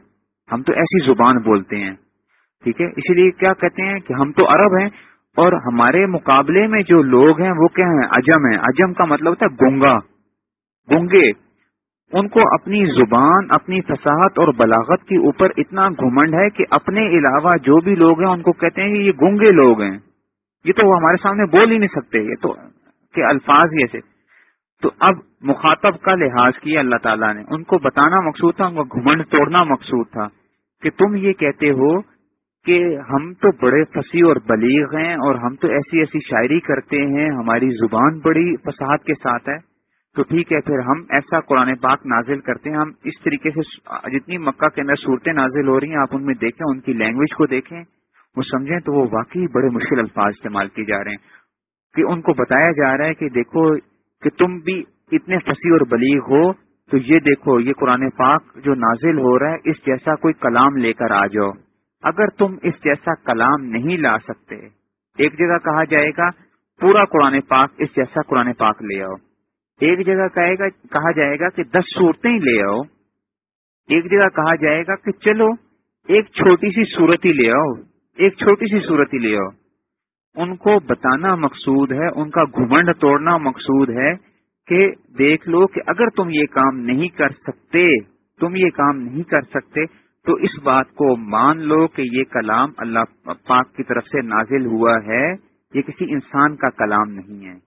ہم تو ایسی زبان بولتے ہیں۔ ٹھیک ہے؟ اسی لیے کیا کہتے ہیں کہ ہم تو عرب ہیں اور ہمارے مقابلے میں جو لوگ ہیں وہ کیا ہیں؟ اجم ہیں. اجم کا مطلب ہوتا ہے گونگا. گونگے. ان کو اپنی زبان، اپنی فصاحت اور بلاغت کے اوپر اتنا گھمنڈ ہے کہ اپنے علاوہ جو بھی لوگ ہیں، ان کو کہتے ہیں کہ یہ گونگے لوگ ہیں. یہ تو وہ ہمارے سامنے بول ہی نہیں سکتے. یہ تو کہ الفاظ ہی ایسے. تو اب مخاطب کا لحاظ کیا اللہ تعالیٰ نے. ان کو بتانا مقصود تھا، ان کو گھمنڈ توڑنا مقصود تھا کہ تم یہ کہتے ہو کہ ہم تو بڑے فصیح اور بلیغ ہیں اور ہم تو ایسی ایسی شاعری کرتے ہیں، ہماری زبان بڑی فساد کے ساتھ ہے۔ تو ٹھیک ہے، پھر ہم ایسا قرآن پاک نازل کرتے ہیں۔ ہم اس طریقے سے جتنی مکہ کے اندر صورتیں نازل ہو رہی ہیں، آپ ان میں دیکھیں، ان کی لینگویج کو دیکھیں۔ وہ سمجھیں تو وہ واقعی بڑے مشکل الفاظ استعمال کیے جا رہے ہیں۔ کہ ان کو بتایا جا رہا ہے کہ دیکھو کہ تم بھی اتنے فصیح اور بلیغ ہو، تو یہ دیکھو، یہ قرآن پاک جو نازل ہو رہا ہے، اس جیسا کوئی کلام لے کر آ جاؤ۔ اگر تم اس جیسا کلام نہیں لا سکتے، ایک جگہ کہا جائے گا، پورا قرآن پاک اس جیسا قرآن پاک لے آؤ۔ ایک جگہ کہے گا، کہا جائے گا کہ دس صورتیں لے آؤ۔ ایک جگہ کہا جائے گا کہ چلو، ایک چھوٹی سی صورت ہی لے آؤ۔ ایک چھوٹی سی صورت ہی لے آؤ۔ ان کو بتانا مقصود ہے، ان کا گھمنڈ توڑنا مقصود ہے کہ دیکھ لو کہ اگر تم یہ کام نہیں کر سکتے، تم یہ کام نہیں کر سکتے تو اس بات کو مان لو کہ یہ کلام اللہ پاک کی طرف سے نازل ہوا ہے یہ کسی انسان کا کلام نہیں ہے۔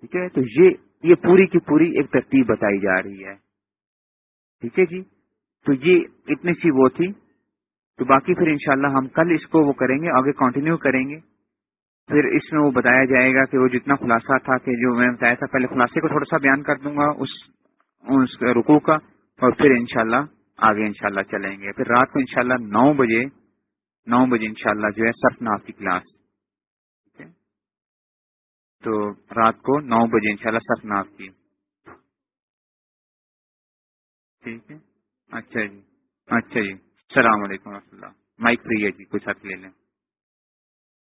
ٹھیک ہے؟ تو یہ یہ پوری کی پوری ایک ترتیب بتائی جا رہی ہے۔ ٹھیک ہے جی؟ تو یہ اتنی سی وہ تھی۔ تو باقی پھر انشاءاللہ ہم کل اس کو وہ کریں گے آگے کنٹینیو کریں گے۔ پھر اس میں وہ بتایا جائے گا کہ وہ جتنا خلاصہ تھا کہ جو میں بتایا تھا پہلے خلاصے کو تھوڑا سا بیان کر دوں گا اس, اس رکو کا اور پھر انشاءاللہ آگے انشاءاللہ چلیں گے۔ پھر رات کو انشاءاللہ نو بجے نو بجے انشاءاللہ جو ہے سرف ناف کی کلاس۔ ٹھیک ہے؟ تو رات کو نو بجے انشاءاللہ شاء سرف ناف کی۔ ٹھیک ہے؟ اچھا جی اچھا جی۔ السلام علیکم و رحمۃ اللہ۔ مائک فری ہے جی کچھ حق لے لیں۔